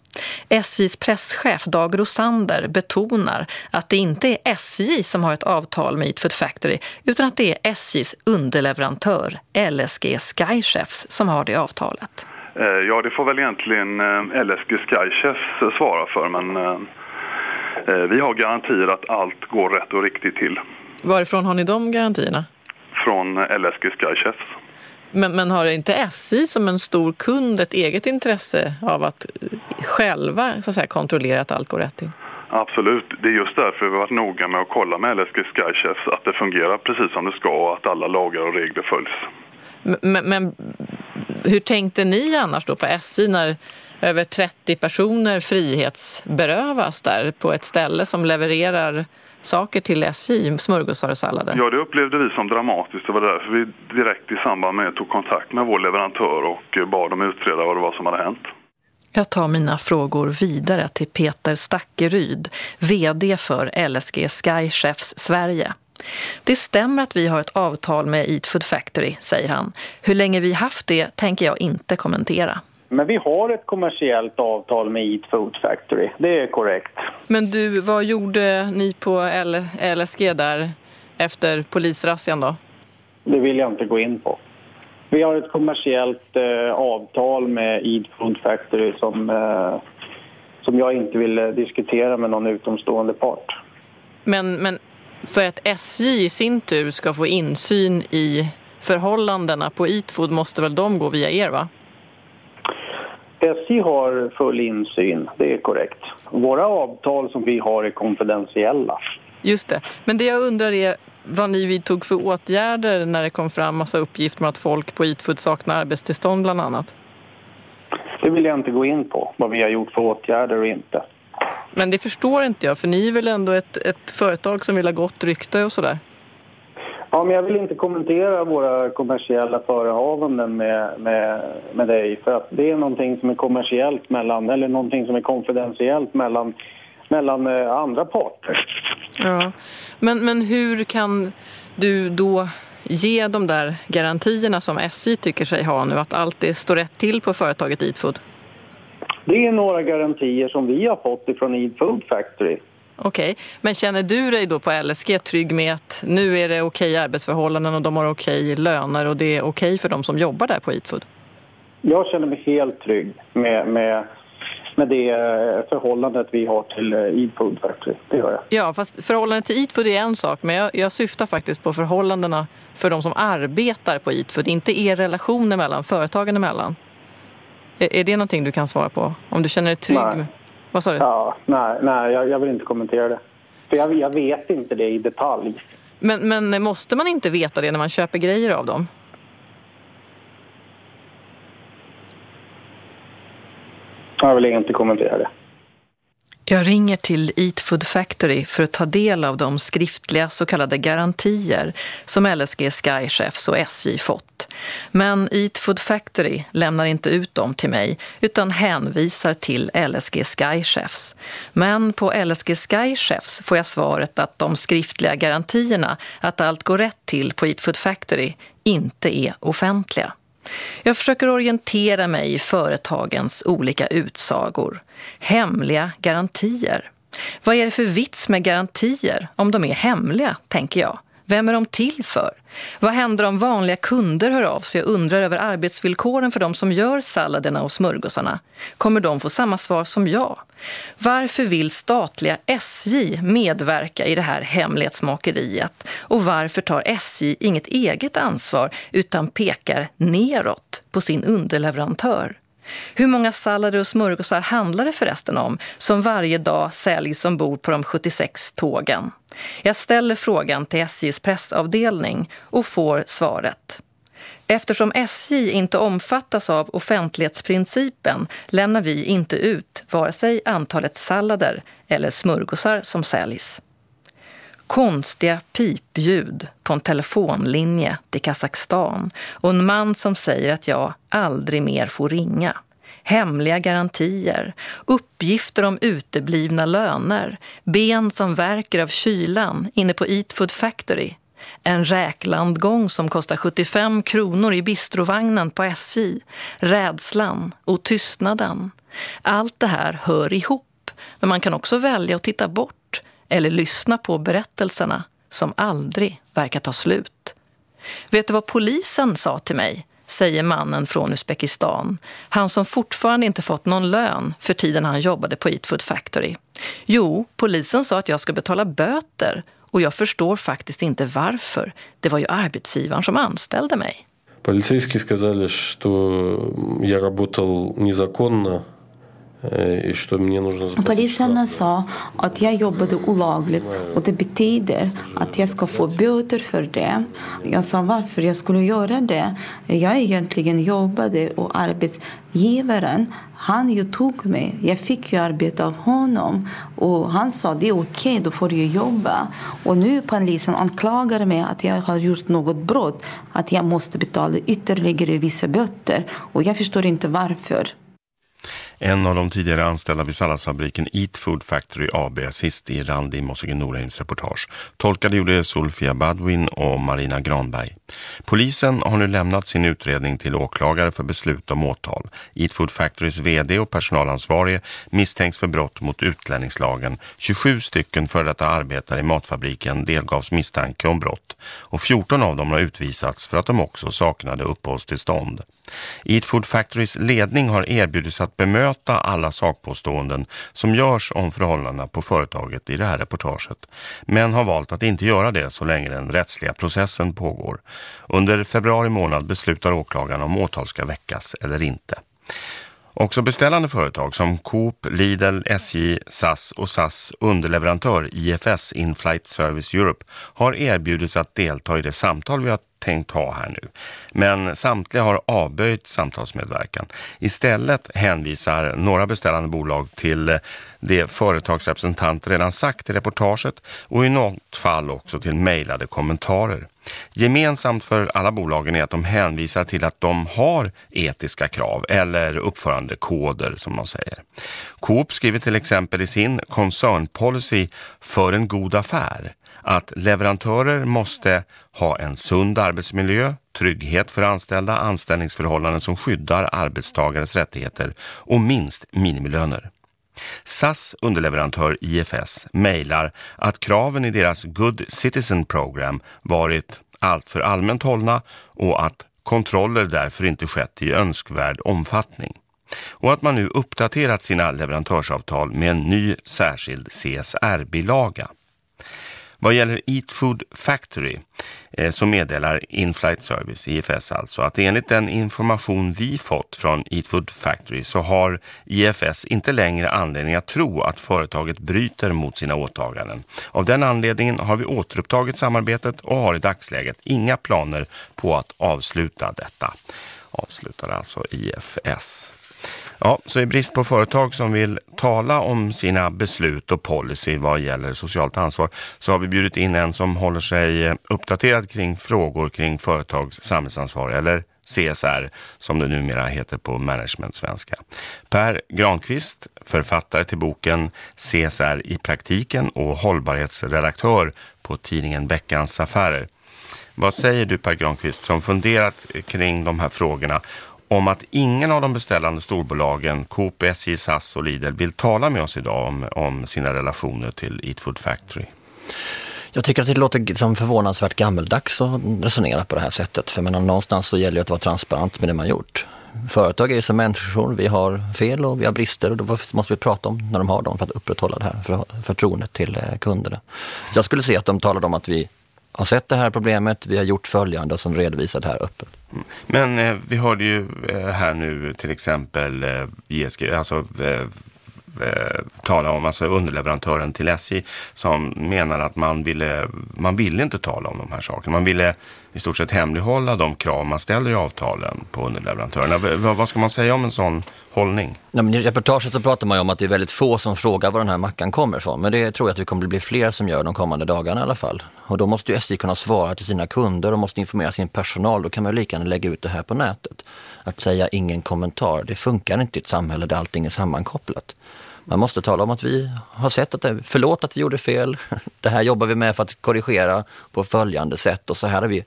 [SPEAKER 5] SJs presschef Dag Rosander betonar att det inte är SJ som har ett avtal med Eat Food Factory utan att det är SJs underleverantör LSG Skychefs som har det avtalet.
[SPEAKER 6] Eh, ja, det får väl egentligen eh, LSG Skychefs eh, svara för men vi har garantier att allt går rätt och riktigt till.
[SPEAKER 4] Varifrån har ni de garantierna?
[SPEAKER 6] Från LSG Skychefs.
[SPEAKER 4] Men, men har inte SJ som en stor kund ett eget intresse av att själva så att säga, kontrollera att allt går rätt till?
[SPEAKER 6] Absolut. Det är just därför vi har varit noga med att kolla med LSG Skychefs att det fungerar precis som det ska och att alla lagar och regler följs.
[SPEAKER 4] Men, men hur tänkte ni annars då på SJ när över 30 personer frihetsberövas där på ett ställe som levererar saker till SJ, smörgåsar och sallader?
[SPEAKER 6] Ja, det upplevde vi som dramatiskt. Det var därför vi direkt i samband med tog kontakt med vår leverantör och bad dem utreda vad det var som hade hänt.
[SPEAKER 5] Jag tar mina frågor vidare till Peter Stackeryd, vd för LSG Skychefs Sverige. Det stämmer att vi har ett avtal med Eat Food Factory, säger han. Hur länge vi haft det tänker jag inte kommentera.
[SPEAKER 22] Men vi har ett kommersiellt avtal med Eat Food Factory, det är korrekt.
[SPEAKER 4] Men du, vad gjorde ni på LSG där efter polisrassian då?
[SPEAKER 22] Det vill jag inte gå in på. Vi har ett kommersiellt eh, avtal med Eat Food Factory som, eh, som jag inte vill diskutera med någon utomstående part.
[SPEAKER 4] Men, men för att SJ i sin tur ska få insyn i förhållandena på Eatfood måste väl de gå via er va?
[SPEAKER 22] SJ har full insyn, det är korrekt. Våra avtal som vi har är konfidentiella.
[SPEAKER 4] Just det. Men det jag undrar är vad ni vidtog för åtgärder när det kom fram massa uppgifter om att folk på Eatfood saknar arbetstillstånd bland annat?
[SPEAKER 22] Det vill jag inte gå in på, vad vi har gjort för åtgärder och inte.
[SPEAKER 4] Men det förstår inte jag, för ni är väl ändå ett, ett företag som vill ha gott rykte och sådär?
[SPEAKER 22] Ja, men jag vill inte kommentera våra kommersiella förehavanden med, med, med dig för att det är någonting som är kommersiellt mellan, eller någonting som är konfidentiellt mellan, mellan eh, andra parter.
[SPEAKER 4] Ja, men, men hur kan du då ge de där garantierna som SJ tycker sig ha nu, att allt det står rätt till på företaget Eatfood?
[SPEAKER 22] Det är några garantier som vi har fått från Eat Food Factory.
[SPEAKER 5] Okej, men känner du dig då på LSG trygg med att nu är det okej arbetsförhållanden och de har okej löner och det är okej för de som jobbar där på Eatfood?
[SPEAKER 22] Jag känner mig helt trygg med, med, med det eh, förhållandet vi har till eh, Eat Food Factory. Det gör jag.
[SPEAKER 5] Ja, fast förhållandet till Eatfood är en sak, men jag, jag syftar faktiskt på förhållandena för de som arbetar på Eatfood, inte er relationer mellan företagen emellan. Är, är det någonting du kan svara på? Om du känner dig trygg?
[SPEAKER 22] Nej.
[SPEAKER 5] Vad sa du?
[SPEAKER 22] Ja, nej, nej jag, jag vill inte kommentera det. För jag, jag vet inte det i detalj.
[SPEAKER 5] Men, men måste man inte veta det när man köper grejer av dem?
[SPEAKER 22] Jag vill inte kommentera det.
[SPEAKER 5] Jag ringer till Eat Food Factory för att ta del av de skriftliga så kallade garantier som LSG Skychefs och SJ fått. Men Eat Food Factory lämnar inte ut dem till mig utan hänvisar till LSG Skychefs. Men på LSG Skychefs får jag svaret att de skriftliga garantierna att allt går rätt till på Eat Food Factory inte är offentliga. Jag försöker orientera mig i företagens olika utsagor. Hemliga garantier. Vad är det för vits med garantier om de är hemliga, tänker jag? Vem är de till för? Vad händer om vanliga kunder hör av sig och undrar över arbetsvillkoren för de som gör salladerna och smörgåsarna? Kommer de få samma svar som jag? Varför vill statliga SJ medverka i det här hemlighetsmakeriet? Och varför tar SJ inget eget ansvar utan pekar neråt på sin underleverantör? Hur många sallader och smörgåsar handlar det förresten om som varje dag säljs ombord på de 76 tågen? Jag ställer frågan till SJs pressavdelning och får svaret. Eftersom SJ inte omfattas av offentlighetsprincipen lämnar vi inte ut vare sig antalet sallader eller smörgåsar som säljs. Konstiga pipljud på en telefonlinje till Kazakstan och en man som säger att jag aldrig mer får ringa. Hemliga garantier, uppgifter om uteblivna löner, ben som verkar av kylan inne på Eat Food Factory. En räklandgång som kostar 75 kronor i bistrovagnen på SJ. Rädslan och tystnaden. Allt det här hör ihop, men man kan också välja att titta bort eller lyssna på berättelserna som aldrig verkar ta slut. Vet du vad polisen sa till mig? säger mannen från Uzbekistan. Han som fortfarande inte fått någon lön för tiden han jobbade på Eat Food Factory. Jo, polisen sa att jag ska betala böter och jag förstår faktiskt inte varför. Det var ju arbetsgivaren som anställde mig.
[SPEAKER 8] Полицейские сказали, что я работал незаконно и что мне нужно заплатить
[SPEAKER 9] Polisen sa att jag jobbade olagligt och det betyder att jag ska få böter för det. Jag sa varför jag skulle göra det. Jag egentligen jobbade och arbetsgivaren han ju tog mig. Jag fick ju arbete av honom och han sa det är okej, då får du jobba. Och nu polisen anklagar mig att jag har gjort något brott, att jag måste betala ytterligare vissa böter och jag förstår inte varför.
[SPEAKER 1] En av de tidigare anställda vid salladsfabriken Eat Food Factory AB sist i Randi Mossige Norheims reportage. Tolkade gjorde Solfia Badwin och Marina Granberg. Polisen har nu lämnat sin utredning till åklagare för beslut om åtal. Eat Food Factorys vd och personalansvarige misstänks för brott mot utlänningslagen. 27 stycken före detta arbetare i matfabriken delgavs misstanke om brott och 14 av dem har utvisats för att de också saknade uppehållstillstånd. Eat Food Factorys ledning har erbjudits att bemöta alla sakpåståenden som görs om förhållandena på företaget i det här reportaget, men har valt att inte göra det så länge den rättsliga processen pågår. Under februari månad beslutar åklagaren om åtal ska väckas eller inte. Också beställande företag som Coop, Lidl, SJ, SAS och SAS underleverantör IFS Inflight Service Europe har erbjudits att delta i det samtal vi har tänkt ha här nu. Men samtliga har avböjt samtalsmedverkan. Istället hänvisar några beställande bolag till det företagsrepresentant redan sagt i reportaget och i något fall också till mejlade kommentarer. Gemensamt för alla bolagen är att de hänvisar till att de har etiska krav eller uppförandekoder som de säger. Coop skriver till exempel i sin koncernpolicy för en god affär att leverantörer måste ha en sund arbetsmiljö, trygghet för anställda, anställningsförhållanden som skyddar arbetstagares rättigheter och minst minimilöner. SAS underleverantör IFS mejlar att kraven i deras Good Citizen Program varit alltför allmänt hållna och att kontroller därför inte skett i önskvärd omfattning. Och att man nu uppdaterat sina leverantörsavtal med en ny särskild CSR-bilaga. Vad gäller Eat Food Factory eh, så meddelar Inflight Service, IFS alltså, att enligt den information vi fått från Eat Food Factory så har IFS inte längre anledning att tro att företaget bryter mot sina åtaganden. Av den anledningen har vi återupptagit samarbetet och har i dagsläget inga planer på att avsluta detta. Avslutar alltså IFS. Ja, så i brist på företag som vill tala om sina beslut och policy vad gäller socialt ansvar så har vi bjudit in en som håller sig eh, uppdaterad kring frågor kring företags samhällsansvar eller CSR som det numera heter på management-svenska. Per Granqvist, författare till boken CSR i praktiken och hållbarhetsredaktör på tidningen Veckans Affärer. Vad säger du Per Granqvist som funderat kring de här frågorna om att ingen av de beställande storbolagen, Coop, SJ, SAS och Lidl vill tala med oss idag om, om sina relationer till Eat Food Factory.
[SPEAKER 23] Jag tycker att det låter som förvånansvärt gammeldags att resonera på det här sättet. För menar, någonstans så gäller det att vara transparent med det man gjort. Företag är som människor, vi har fel och vi har brister och då måste vi prata om när de har dem för att upprätthålla det här förtroendet till eh, kunderna. Jag skulle säga att de talade om att vi har sett det här problemet, vi har gjort följande och som redovisat det här öppet.
[SPEAKER 1] Mm. Men eh, vi hörde ju eh, här nu till exempel eh, JSG, alltså eh, eh, tala om, alltså underleverantören till SJ som menar att man ville, man ville inte tala om de här sakerna. Man ville i stort sett hemlighålla de krav man ställer i avtalen på underleverantörerna. V vad ska man säga om en sån hållning?
[SPEAKER 23] Ja, men I reportaget så pratar man ju om att det är väldigt få som frågar var den här mackan kommer ifrån. Men det tror jag att det kommer bli fler som gör de kommande dagarna i alla fall. Och då måste ju SJ kunna svara till sina kunder och måste informera sin personal. Då kan man ju lika gärna lägga ut det här på nätet. Att säga ingen kommentar, det funkar inte i ett samhälle där allting är sammankopplat. Man måste tala om att vi har sett att det, förlåt att vi gjorde fel. Det här jobbar vi med för att korrigera på följande sätt och så här har vi,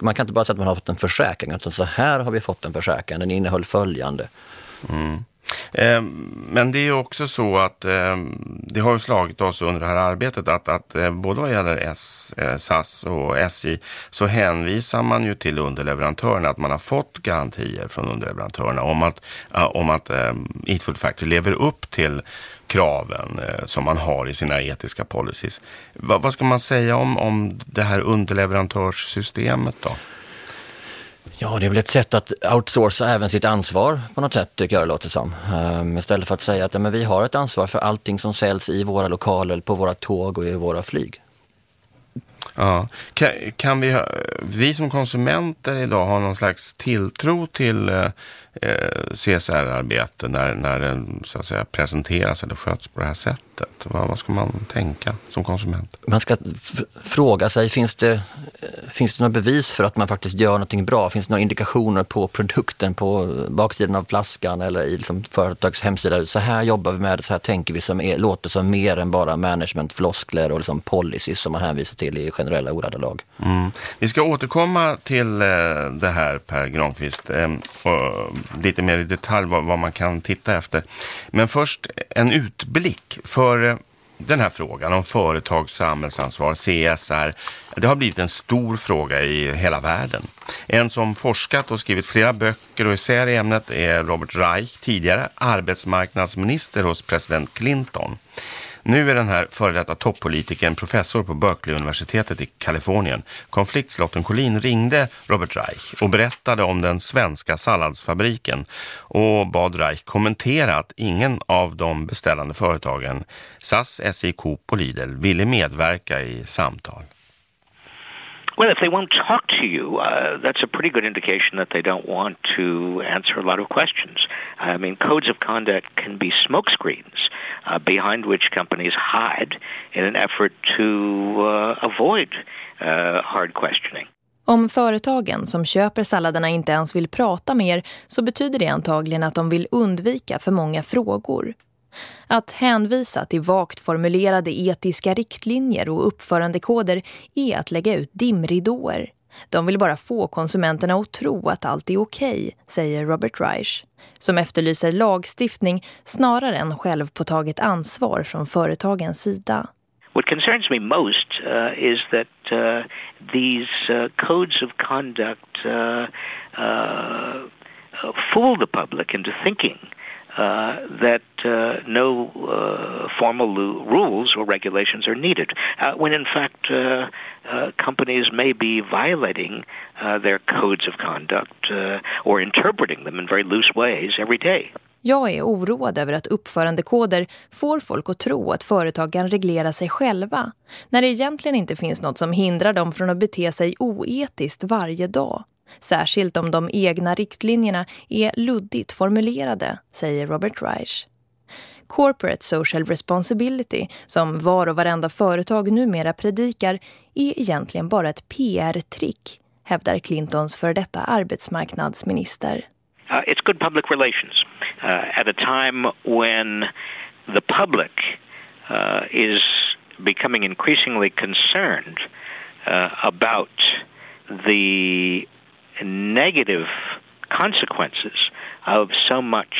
[SPEAKER 23] man kan inte bara säga att man har fått en försäkring utan så här har vi fått en försäkring, den innehöll följande.
[SPEAKER 1] Mm. Eh, men det är också så att eh, det har slagit oss under det här arbetet att, att eh, både vad gäller S, eh, SAS och SJ så hänvisar man ju till underleverantörerna att man har fått garantier från underleverantörerna om att, om att ehm, Eat Factory lever upp till kraven eh, som man har i sina etiska policies. Va, vad ska man säga om, om det här underleverantörssystemet då?
[SPEAKER 23] Ja, det är väl ett sätt att outsourca även sitt ansvar på något sätt tycker jag det låter som. Um, istället för att säga att ja, men vi har ett ansvar för allting som säljs i våra lokaler, på våra tåg och i våra flyg.
[SPEAKER 1] Ja. Kan, kan vi, vi som konsumenter idag ha någon slags tilltro till eh, eh, CSR-arbete när, när den så att säga, presenteras eller sköts på det här sättet? Vad, vad ska man tänka som konsument?
[SPEAKER 23] Man ska fråga sig, finns det, eh, finns det några bevis för att man faktiskt gör någonting bra? Finns det några indikationer på produkten, på baksidan av flaskan eller i liksom företags hemsida? Så här jobbar vi med det, så här tänker vi som är, låter som mer än bara managementfloskler och liksom policies som man hänvisar till i generella ordalag.
[SPEAKER 1] Mm. Vi ska återkomma till eh, det här Per Granqvist. Eh, och lite mer i detalj vad, vad, man kan titta efter. Men först en utblick för eh, den här frågan om företags samhällsansvar, CSR, det har blivit en stor fråga i hela världen. En som forskat och skrivit flera böcker och essäer i ämnet är Robert Reich, tidigare arbetsmarknadsminister hos president Clinton. Nu är den här före detta toppolitiken professor på Berkeley-universitetet i Kalifornien. Konfliktslotten Collin ringde Robert Reich och berättade om den svenska salladsfabriken och bad Reich kommentera att ingen av de beställande företagen SAS, SJ, Coop och Lidl ville medverka i samtal.
[SPEAKER 24] Well, if they won't talk to you, uh, that's a pretty good indication that they don't want to answer a lot of questions. I mean, codes of conduct can be smokescreens uh, behind which companies hide in an effort to uh, avoid uh, hard questioning.
[SPEAKER 5] Om företagen som köper salladerna inte ens vill prata mer så betyder det antagligen att de vill undvika för många frågor. Att hänvisa till vagt formulerade etiska riktlinjer och uppförandekoder är att lägga ut dimridåer,
[SPEAKER 25] De vill bara få konsumenterna att tro att allt är okej, säger Robert Reich, som efterlyser lagstiftning snarare än självpåtaget ansvar från företagens sida.
[SPEAKER 24] What concerns me most uh, is that uh, these uh, codes of conduct uh, uh, fool the public into thinking uh, that uh, no uh, formal lo- rules or regulations are needed, uh, when in fact uh, uh, companies may be violating uh, their codes of conduct uh, or interpreting them in very loose ways every day.
[SPEAKER 25] Jag är oroad över att uppförandekoder får folk att tro att företag kan reglera sig själva när det egentligen inte finns något som hindrar dem från att bete sig oetiskt varje dag. Särskilt om de egna riktlinjerna är luddigt formulerade, säger Robert Reich. Corporate Social Responsibility, som var och varenda företag numera predikar, är egentligen bara ett PR-trick, hävdar Clintons för detta arbetsmarknadsminister.
[SPEAKER 24] Uh, it's good public relations. Uh, at a time when the public uh, is becoming increasingly concerned uh, about the negative consequences of so much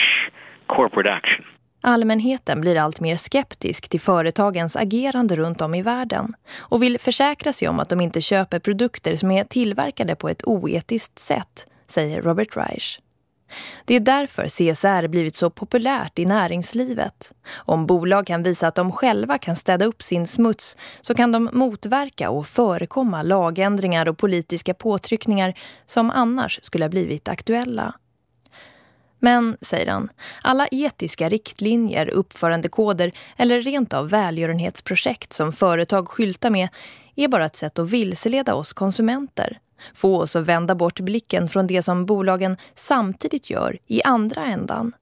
[SPEAKER 24] corporate action.
[SPEAKER 25] Allmänheten blir allt mer skeptisk till företagens agerande runt om i världen och vill försäkra sig om att de inte köper produkter som är tillverkade på ett oetiskt sätt, säger Robert Reich. Det är därför CSR blivit så populärt i näringslivet. Om bolag kan visa att de själva kan städa upp sin smuts så kan de motverka och förekomma lagändringar och politiska påtryckningar som annars skulle ha blivit aktuella. Men, säger han, alla etiska riktlinjer, uppförandekoder eller rent av välgörenhetsprojekt som företag skyltar med är bara ett sätt att vilseleda oss konsumenter. Få oss att vända bort blicken från det som bolagen samtidigt gör i andra ändan.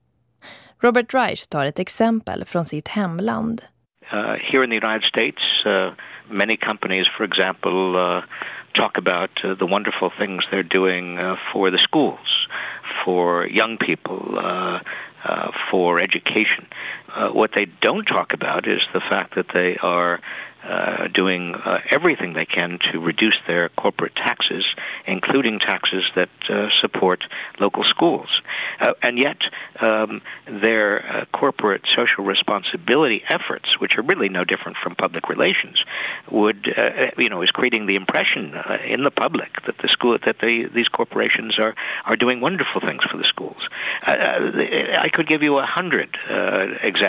[SPEAKER 25] Robert Reich tar ett exempel från sitt hemland.
[SPEAKER 24] Uh, here in the United States, uh, many companies, for example, uh, talk about uh, the wonderful things they're doing uh, for the schools, for young people, uh, uh, for education. Uh, what they don't talk about is the fact that they are uh, doing uh, everything they can to reduce their corporate taxes, including taxes that uh, support local schools. Uh, and yet, um, their corporate social responsibility efforts, which are really no different from public relations, would you know is creating the impression in the public that the school that they, these corporations are are doing wonderful things for the schools. I could give you a hundred examples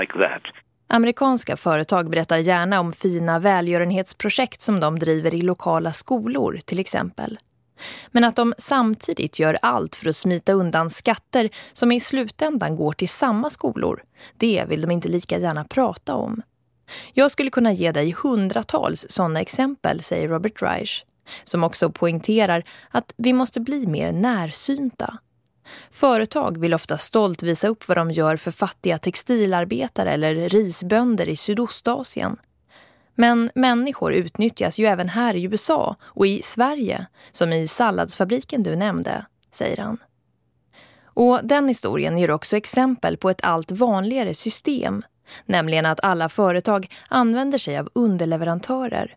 [SPEAKER 24] like that.
[SPEAKER 25] Amerikanska företag berättar gärna om fina välgörenhetsprojekt som de driver i lokala skolor till exempel. Men att de samtidigt gör allt för att smita undan skatter som i slutändan går till samma skolor, det vill de inte lika gärna prata om. Jag skulle kunna ge dig hundratals sådana exempel, säger Robert Reich, som också poängterar att vi måste bli mer närsynta. Företag vill ofta stolt visa upp vad de gör för fattiga textilarbetare eller risbönder i Sydostasien. Men människor utnyttjas ju även här i USA och i Sverige, som i salladsfabriken du nämnde, säger han. Och den historien ger också exempel på ett allt vanligare system, nämligen att alla företag använder sig av underleverantörer.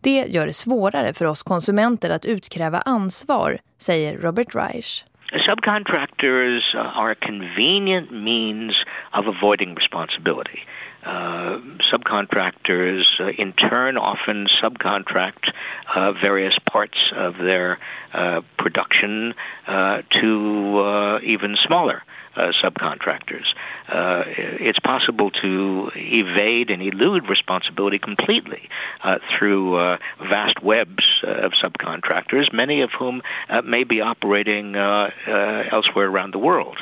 [SPEAKER 25] Det gör det svårare för oss konsumenter att utkräva ansvar, säger Robert Reich.
[SPEAKER 24] Subcontractors are a convenient means of avoiding responsibility. Uh, subcontractors, uh, in turn, often subcontract uh, various parts of their uh, production uh, to even smaller uh, subcontractors. Uh, it's possible to evade and elude responsibility completely uh, through uh, vast webs uh, of subcontractors, many of whom uh, may be operating elsewhere around the world.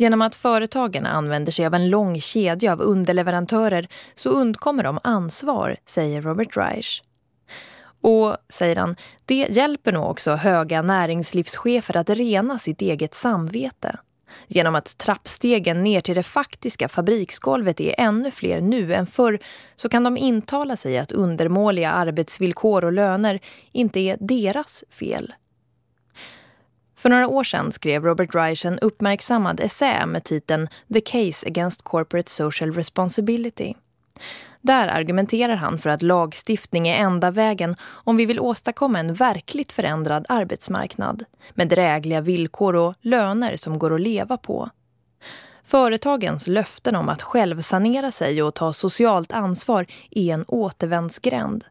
[SPEAKER 25] Genom att företagen använder sig av en lång kedja av underleverantörer så undkommer de ansvar, säger Robert Reich. Och, säger han, det hjälper nog också höga näringslivschefer att rena sitt eget samvete. Genom att trappstegen ner till det faktiska fabriksgolvet är ännu fler nu än förr så kan de intala sig att undermåliga arbetsvillkor och löner inte är deras fel. För några år sedan skrev Robert Reich en uppmärksammad essä med titeln The Case Against Corporate Social Responsibility.
[SPEAKER 5] Där argumenterar han för att lagstiftning är enda vägen om vi vill åstadkomma en verkligt förändrad arbetsmarknad med drägliga villkor och löner som går att leva på. Företagens löften om att självsanera sig och ta socialt ansvar är en återvändsgränd.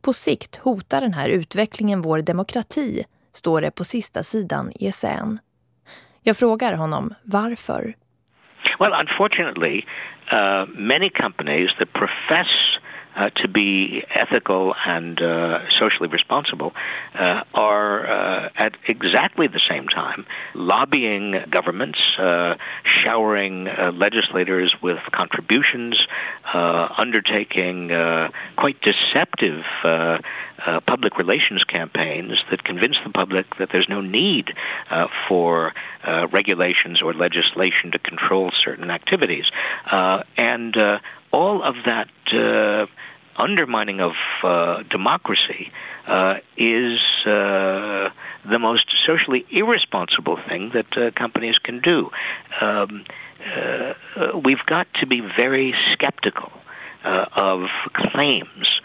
[SPEAKER 5] På sikt hotar den här utvecklingen vår demokrati, står det på sista sidan i essän. Jag frågar honom varför.
[SPEAKER 24] Well, unfortunately, uh, many companies that profess uh, to be ethical and uh, socially responsible uh, are uh, at exactly the same time lobbying governments, uh, showering legislators with contributions, undertaking quite deceptive uh, public relations campaigns that convince the public that there's no need uh, for uh, regulations or legislation to control certain activities. and all of that undermining of uh, democracy uh, is uh, the most socially irresponsible thing that companies can do. Um, we've got to be very skeptical of claims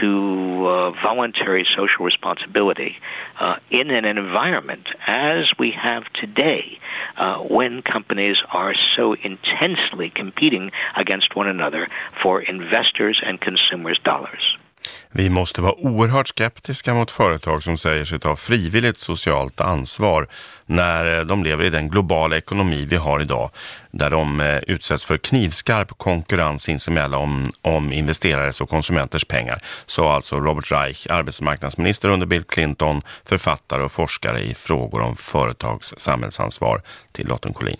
[SPEAKER 24] to uh, voluntary social responsibility uh, in an environment as we have today uh, when companies are so intensely competing against one another for investors and consumers' dollars.
[SPEAKER 1] Vi måste vara oerhört skeptiska mot företag som säger sig ta frivilligt socialt ansvar när eh, de lever i den globala ekonomi vi har idag där de eh, utsätts för knivskarp konkurrens sinsemellan om, om investerares och konsumenters pengar. Så alltså Robert Reich, arbetsmarknadsminister under Bill Clinton, författare och forskare i frågor om företags samhällsansvar till Lotten Collin.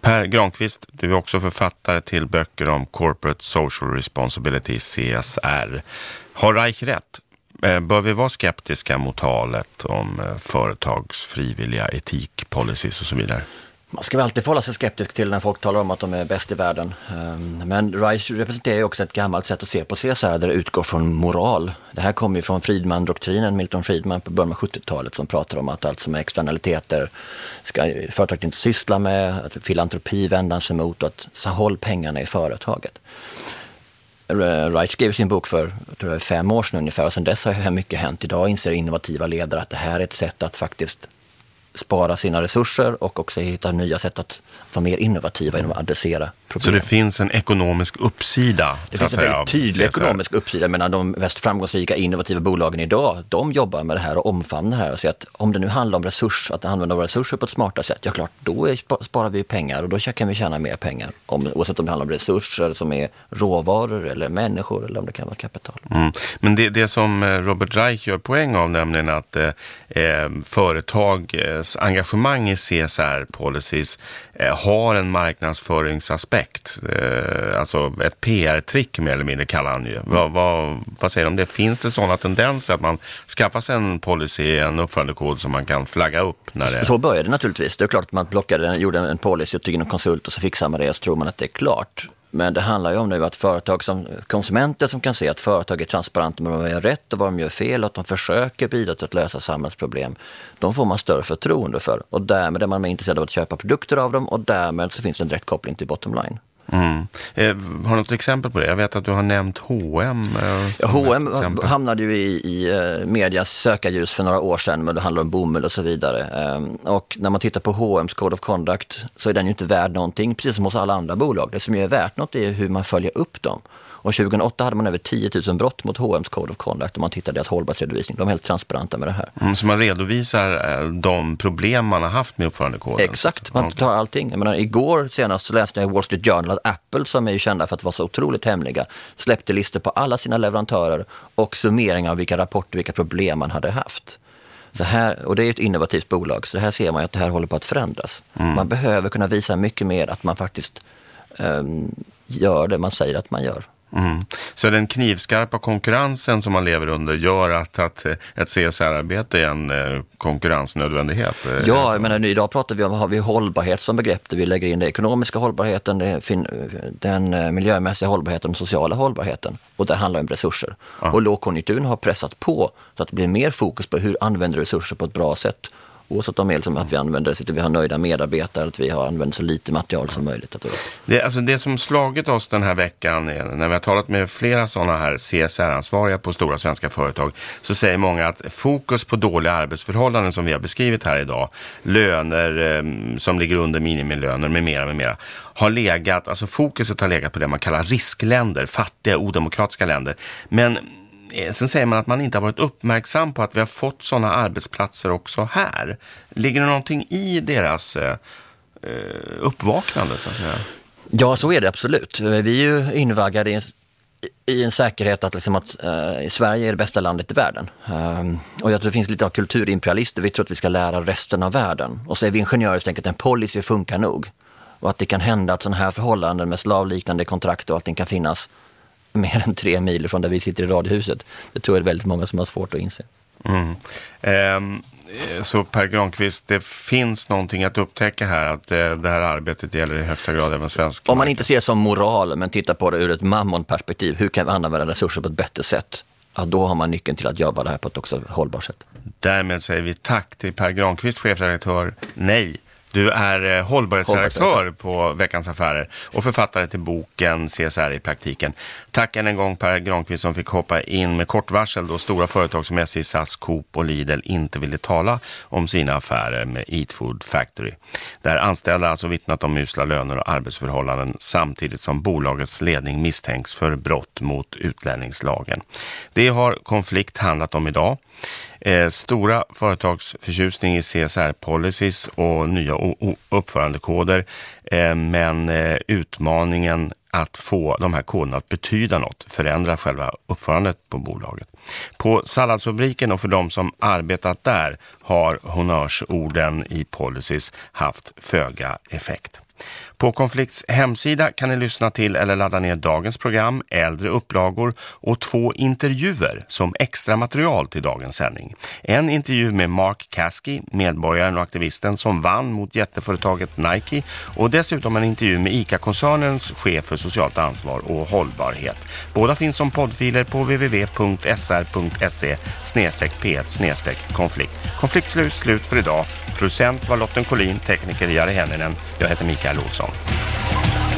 [SPEAKER 1] Per Granqvist, du är också författare till böcker om Corporate Social Responsibility, CSR. Har Reich rätt? Eh, bör vi vara skeptiska mot talet om eh, företags frivilliga etikpolicies och så vidare?
[SPEAKER 23] Man ska väl alltid förhålla sig skeptisk till när folk talar om att de är bäst i världen. Ehm, men Reich representerar ju också ett gammalt sätt att se på CSR där det utgår från moral. Det här kommer ju från Friedman-doktrinen, Milton Friedman på början av 70-talet som pratar om att allt som är externaliteter ska företaget inte syssla med, att filantropi vända sig mot och att så håll pengarna i företaget. Reich skrev sin bok för tror jag, fem år sedan ungefär och sedan dess har mycket hänt. Idag inser innovativa ledare att det här är ett sätt att faktiskt spara sina resurser och också hitta nya sätt att vara mer innovativa genom att adressera problem.
[SPEAKER 1] Så det finns en ekonomisk uppsida?
[SPEAKER 23] Det finns en väldigt tydlig ekonomisk uppsida. Men de mest framgångsrika innovativa bolagen idag, de jobbar med det här och omfamnar det här. Och säger att om det nu handlar om resurs, att använda våra resurser på ett smartare sätt, ja klart, då är, sparar vi pengar och då kan vi tjäna mer pengar. Om, oavsett om det handlar om resurser som är råvaror eller människor eller om det kan vara kapital.
[SPEAKER 1] Mm. Men det, det som eh, Robert Reich gör poäng av, nämligen att eh, eh företags engagemang i CSR-policies eh, har en marknadsföringsaspekt. Eh, alltså ett PR-trick mer eller mindre kallar han ju. Mm. Vad, vad, vad säger du om det? Finns det sådana tendenser att man skaffar sig en policy, en uppförandekod som man kan flagga upp? När det...
[SPEAKER 23] Så börjar det naturligtvis. Det är klart att man blockade, gjorde en policy och tog in en konsult och så fixar man det och så tror man att det är klart. Men det handlar ju om nu att företag som konsumenter som kan se att företag är transparenta med vad de gör rätt och vad de gör fel och att de försöker bidra till att lösa samhällsproblem. De får man större förtroende för och därmed är man mer intresserad av att köpa produkter av dem och därmed så finns det en direkt koppling till bottom line.
[SPEAKER 1] Mm. Eh, har du något exempel på det? Jag vet att du har nämnt H&M. Eh,
[SPEAKER 23] H&M hamnade ju i, i eh, medias sökarljus för några år sedan, men det handlar om bomull och så vidare. Eh, och när man tittar på H&M's Code of Conduct så är den ju inte värd någonting, precis som hos alla andra bolag. Det som är värt något är hur man följer upp dem. Och 2008 hade man över 10 000 brott mot H&M's Code of Conduct om man tittar deras hållbarhetsredovisning. De är helt transparenta med det här.
[SPEAKER 1] Mm, så man redovisar eh, de problem man har haft med uppförandekoden?
[SPEAKER 23] Exakt, man tar allting. Jag menar, igår senast så läste jag i Wall Street Journal att Apple, som är kända för att vara så otroligt hemliga, släppte listor på alla sina leverantörer och summeringar av vilka rapporter, vilka problem man hade haft. Så här, och det är ett innovativt bolag, så här ser man att det här håller på att förändras. Mm. Man behöver kunna visa mycket mer att man faktiskt um, gör det man säger att man gör.
[SPEAKER 1] Mm. Så den knivskarpa konkurrensen som man lever under gör att, att ett CSR-arbete är en eh, konkurrensnödvändighet?
[SPEAKER 23] Ja, jag menar, idag pratar vi om har vi hållbarhet som begrepp där vi lägger in den ekonomiska hållbarheten, den eh, miljömässiga hållbarheten och den sociala hållbarheten. Och det handlar om resurser. Ja. Och lågkonjunkturen har pressat på så att det blir mer fokus på hur använder resurser på ett bra sätt Oavsett om är liksom att vi använder så att vi har nöjda medarbetare, att vi har använt så lite material som möjligt. Att
[SPEAKER 1] det, alltså det som slagit oss den här veckan, när vi har talat med flera sådana här CSR-ansvariga på stora svenska företag, så säger många att fokus på dåliga arbetsförhållanden som vi har beskrivit här idag, löner eh, som ligger under minimilöner med mera, med mera, har legat, alltså fokuset har legat på det man kallar riskländer, fattiga, odemokratiska länder. Men Eh, sen säger man att man inte har varit uppmärksam på att vi har fått sådana arbetsplatser också här. Ligger det någonting i deras eh, eh, uppvaknande så att säga?
[SPEAKER 23] Ja, så är det absolut. Eh, vi är ju invaggade i en, i en säkerhet att, liksom att eh, Sverige är det bästa landet i världen. Ehm, och jag tror det finns lite av kulturimperialister. Vi tror att vi ska lära resten av världen. Och så är vi ingenjörer och tänker att en policy funkar nog. Och att det kan hända att sådana här förhållanden med slavliknande kontrakt och att det kan finnas mer än tre mil från där vi sitter i radiohuset. Det tror jag är väldigt många som har svårt att inse.
[SPEAKER 1] Mm. Um, så Per Granqvist, det finns någonting att upptäcka här, att det, eh, det här arbetet gäller i högsta grad även svenska.
[SPEAKER 23] Om man inte ser det som moral, men tittar på det ur ett mammonperspektiv, hur kan vi använda resurser på ett bättre sätt? Ja, då har man nyckeln till att jobba det här på ett också hållbart sätt.
[SPEAKER 1] Därmed säger vi tack till Per Granqvist, chefredaktör Nej du är eh, hållbarhetsredaktör på Veckans Affärer och författare till boken CSR i praktiken. Tack än en gång Per Granqvist som fick hoppa in med kort varsel då stora företag som SJ, SAS, Coop och Lidl inte ville tala om sina affärer med Eat Food Factory. Där anställda alltså vittnat om usla löner och arbetsförhållanden samtidigt som bolagets ledning misstänks för brott mot utlänningslagen. Det har konflikt handlat om idag. Eh, stora företagsförtjusning i CSR-policies och nya uppförandekoder. Eh, men eh, utmaningen att få de här koderna att betyda något, förändra själva uppförandet på bolaget. På salladsfabriken och för de som arbetat där har honnörsorden i policies haft föga effekt. På Konflikts hemsida kan ni lyssna till eller ladda ner dagens program, äldre upplagor och två intervjuer som extra material till dagens sändning. En intervju med Mark Kasky, medborgaren och aktivisten som vann mot jätteföretaget Nike och dessutom en intervju med ICA-koncernens chef för socialt ansvar och hållbarhet. Båda finns som poddfiler på www.sr.se p1 konflikt. Konflikt slut, slut för idag. Producent var Lotten Collin, tekniker Jari Henninen. Jag heter Mikael Olsson. あっ!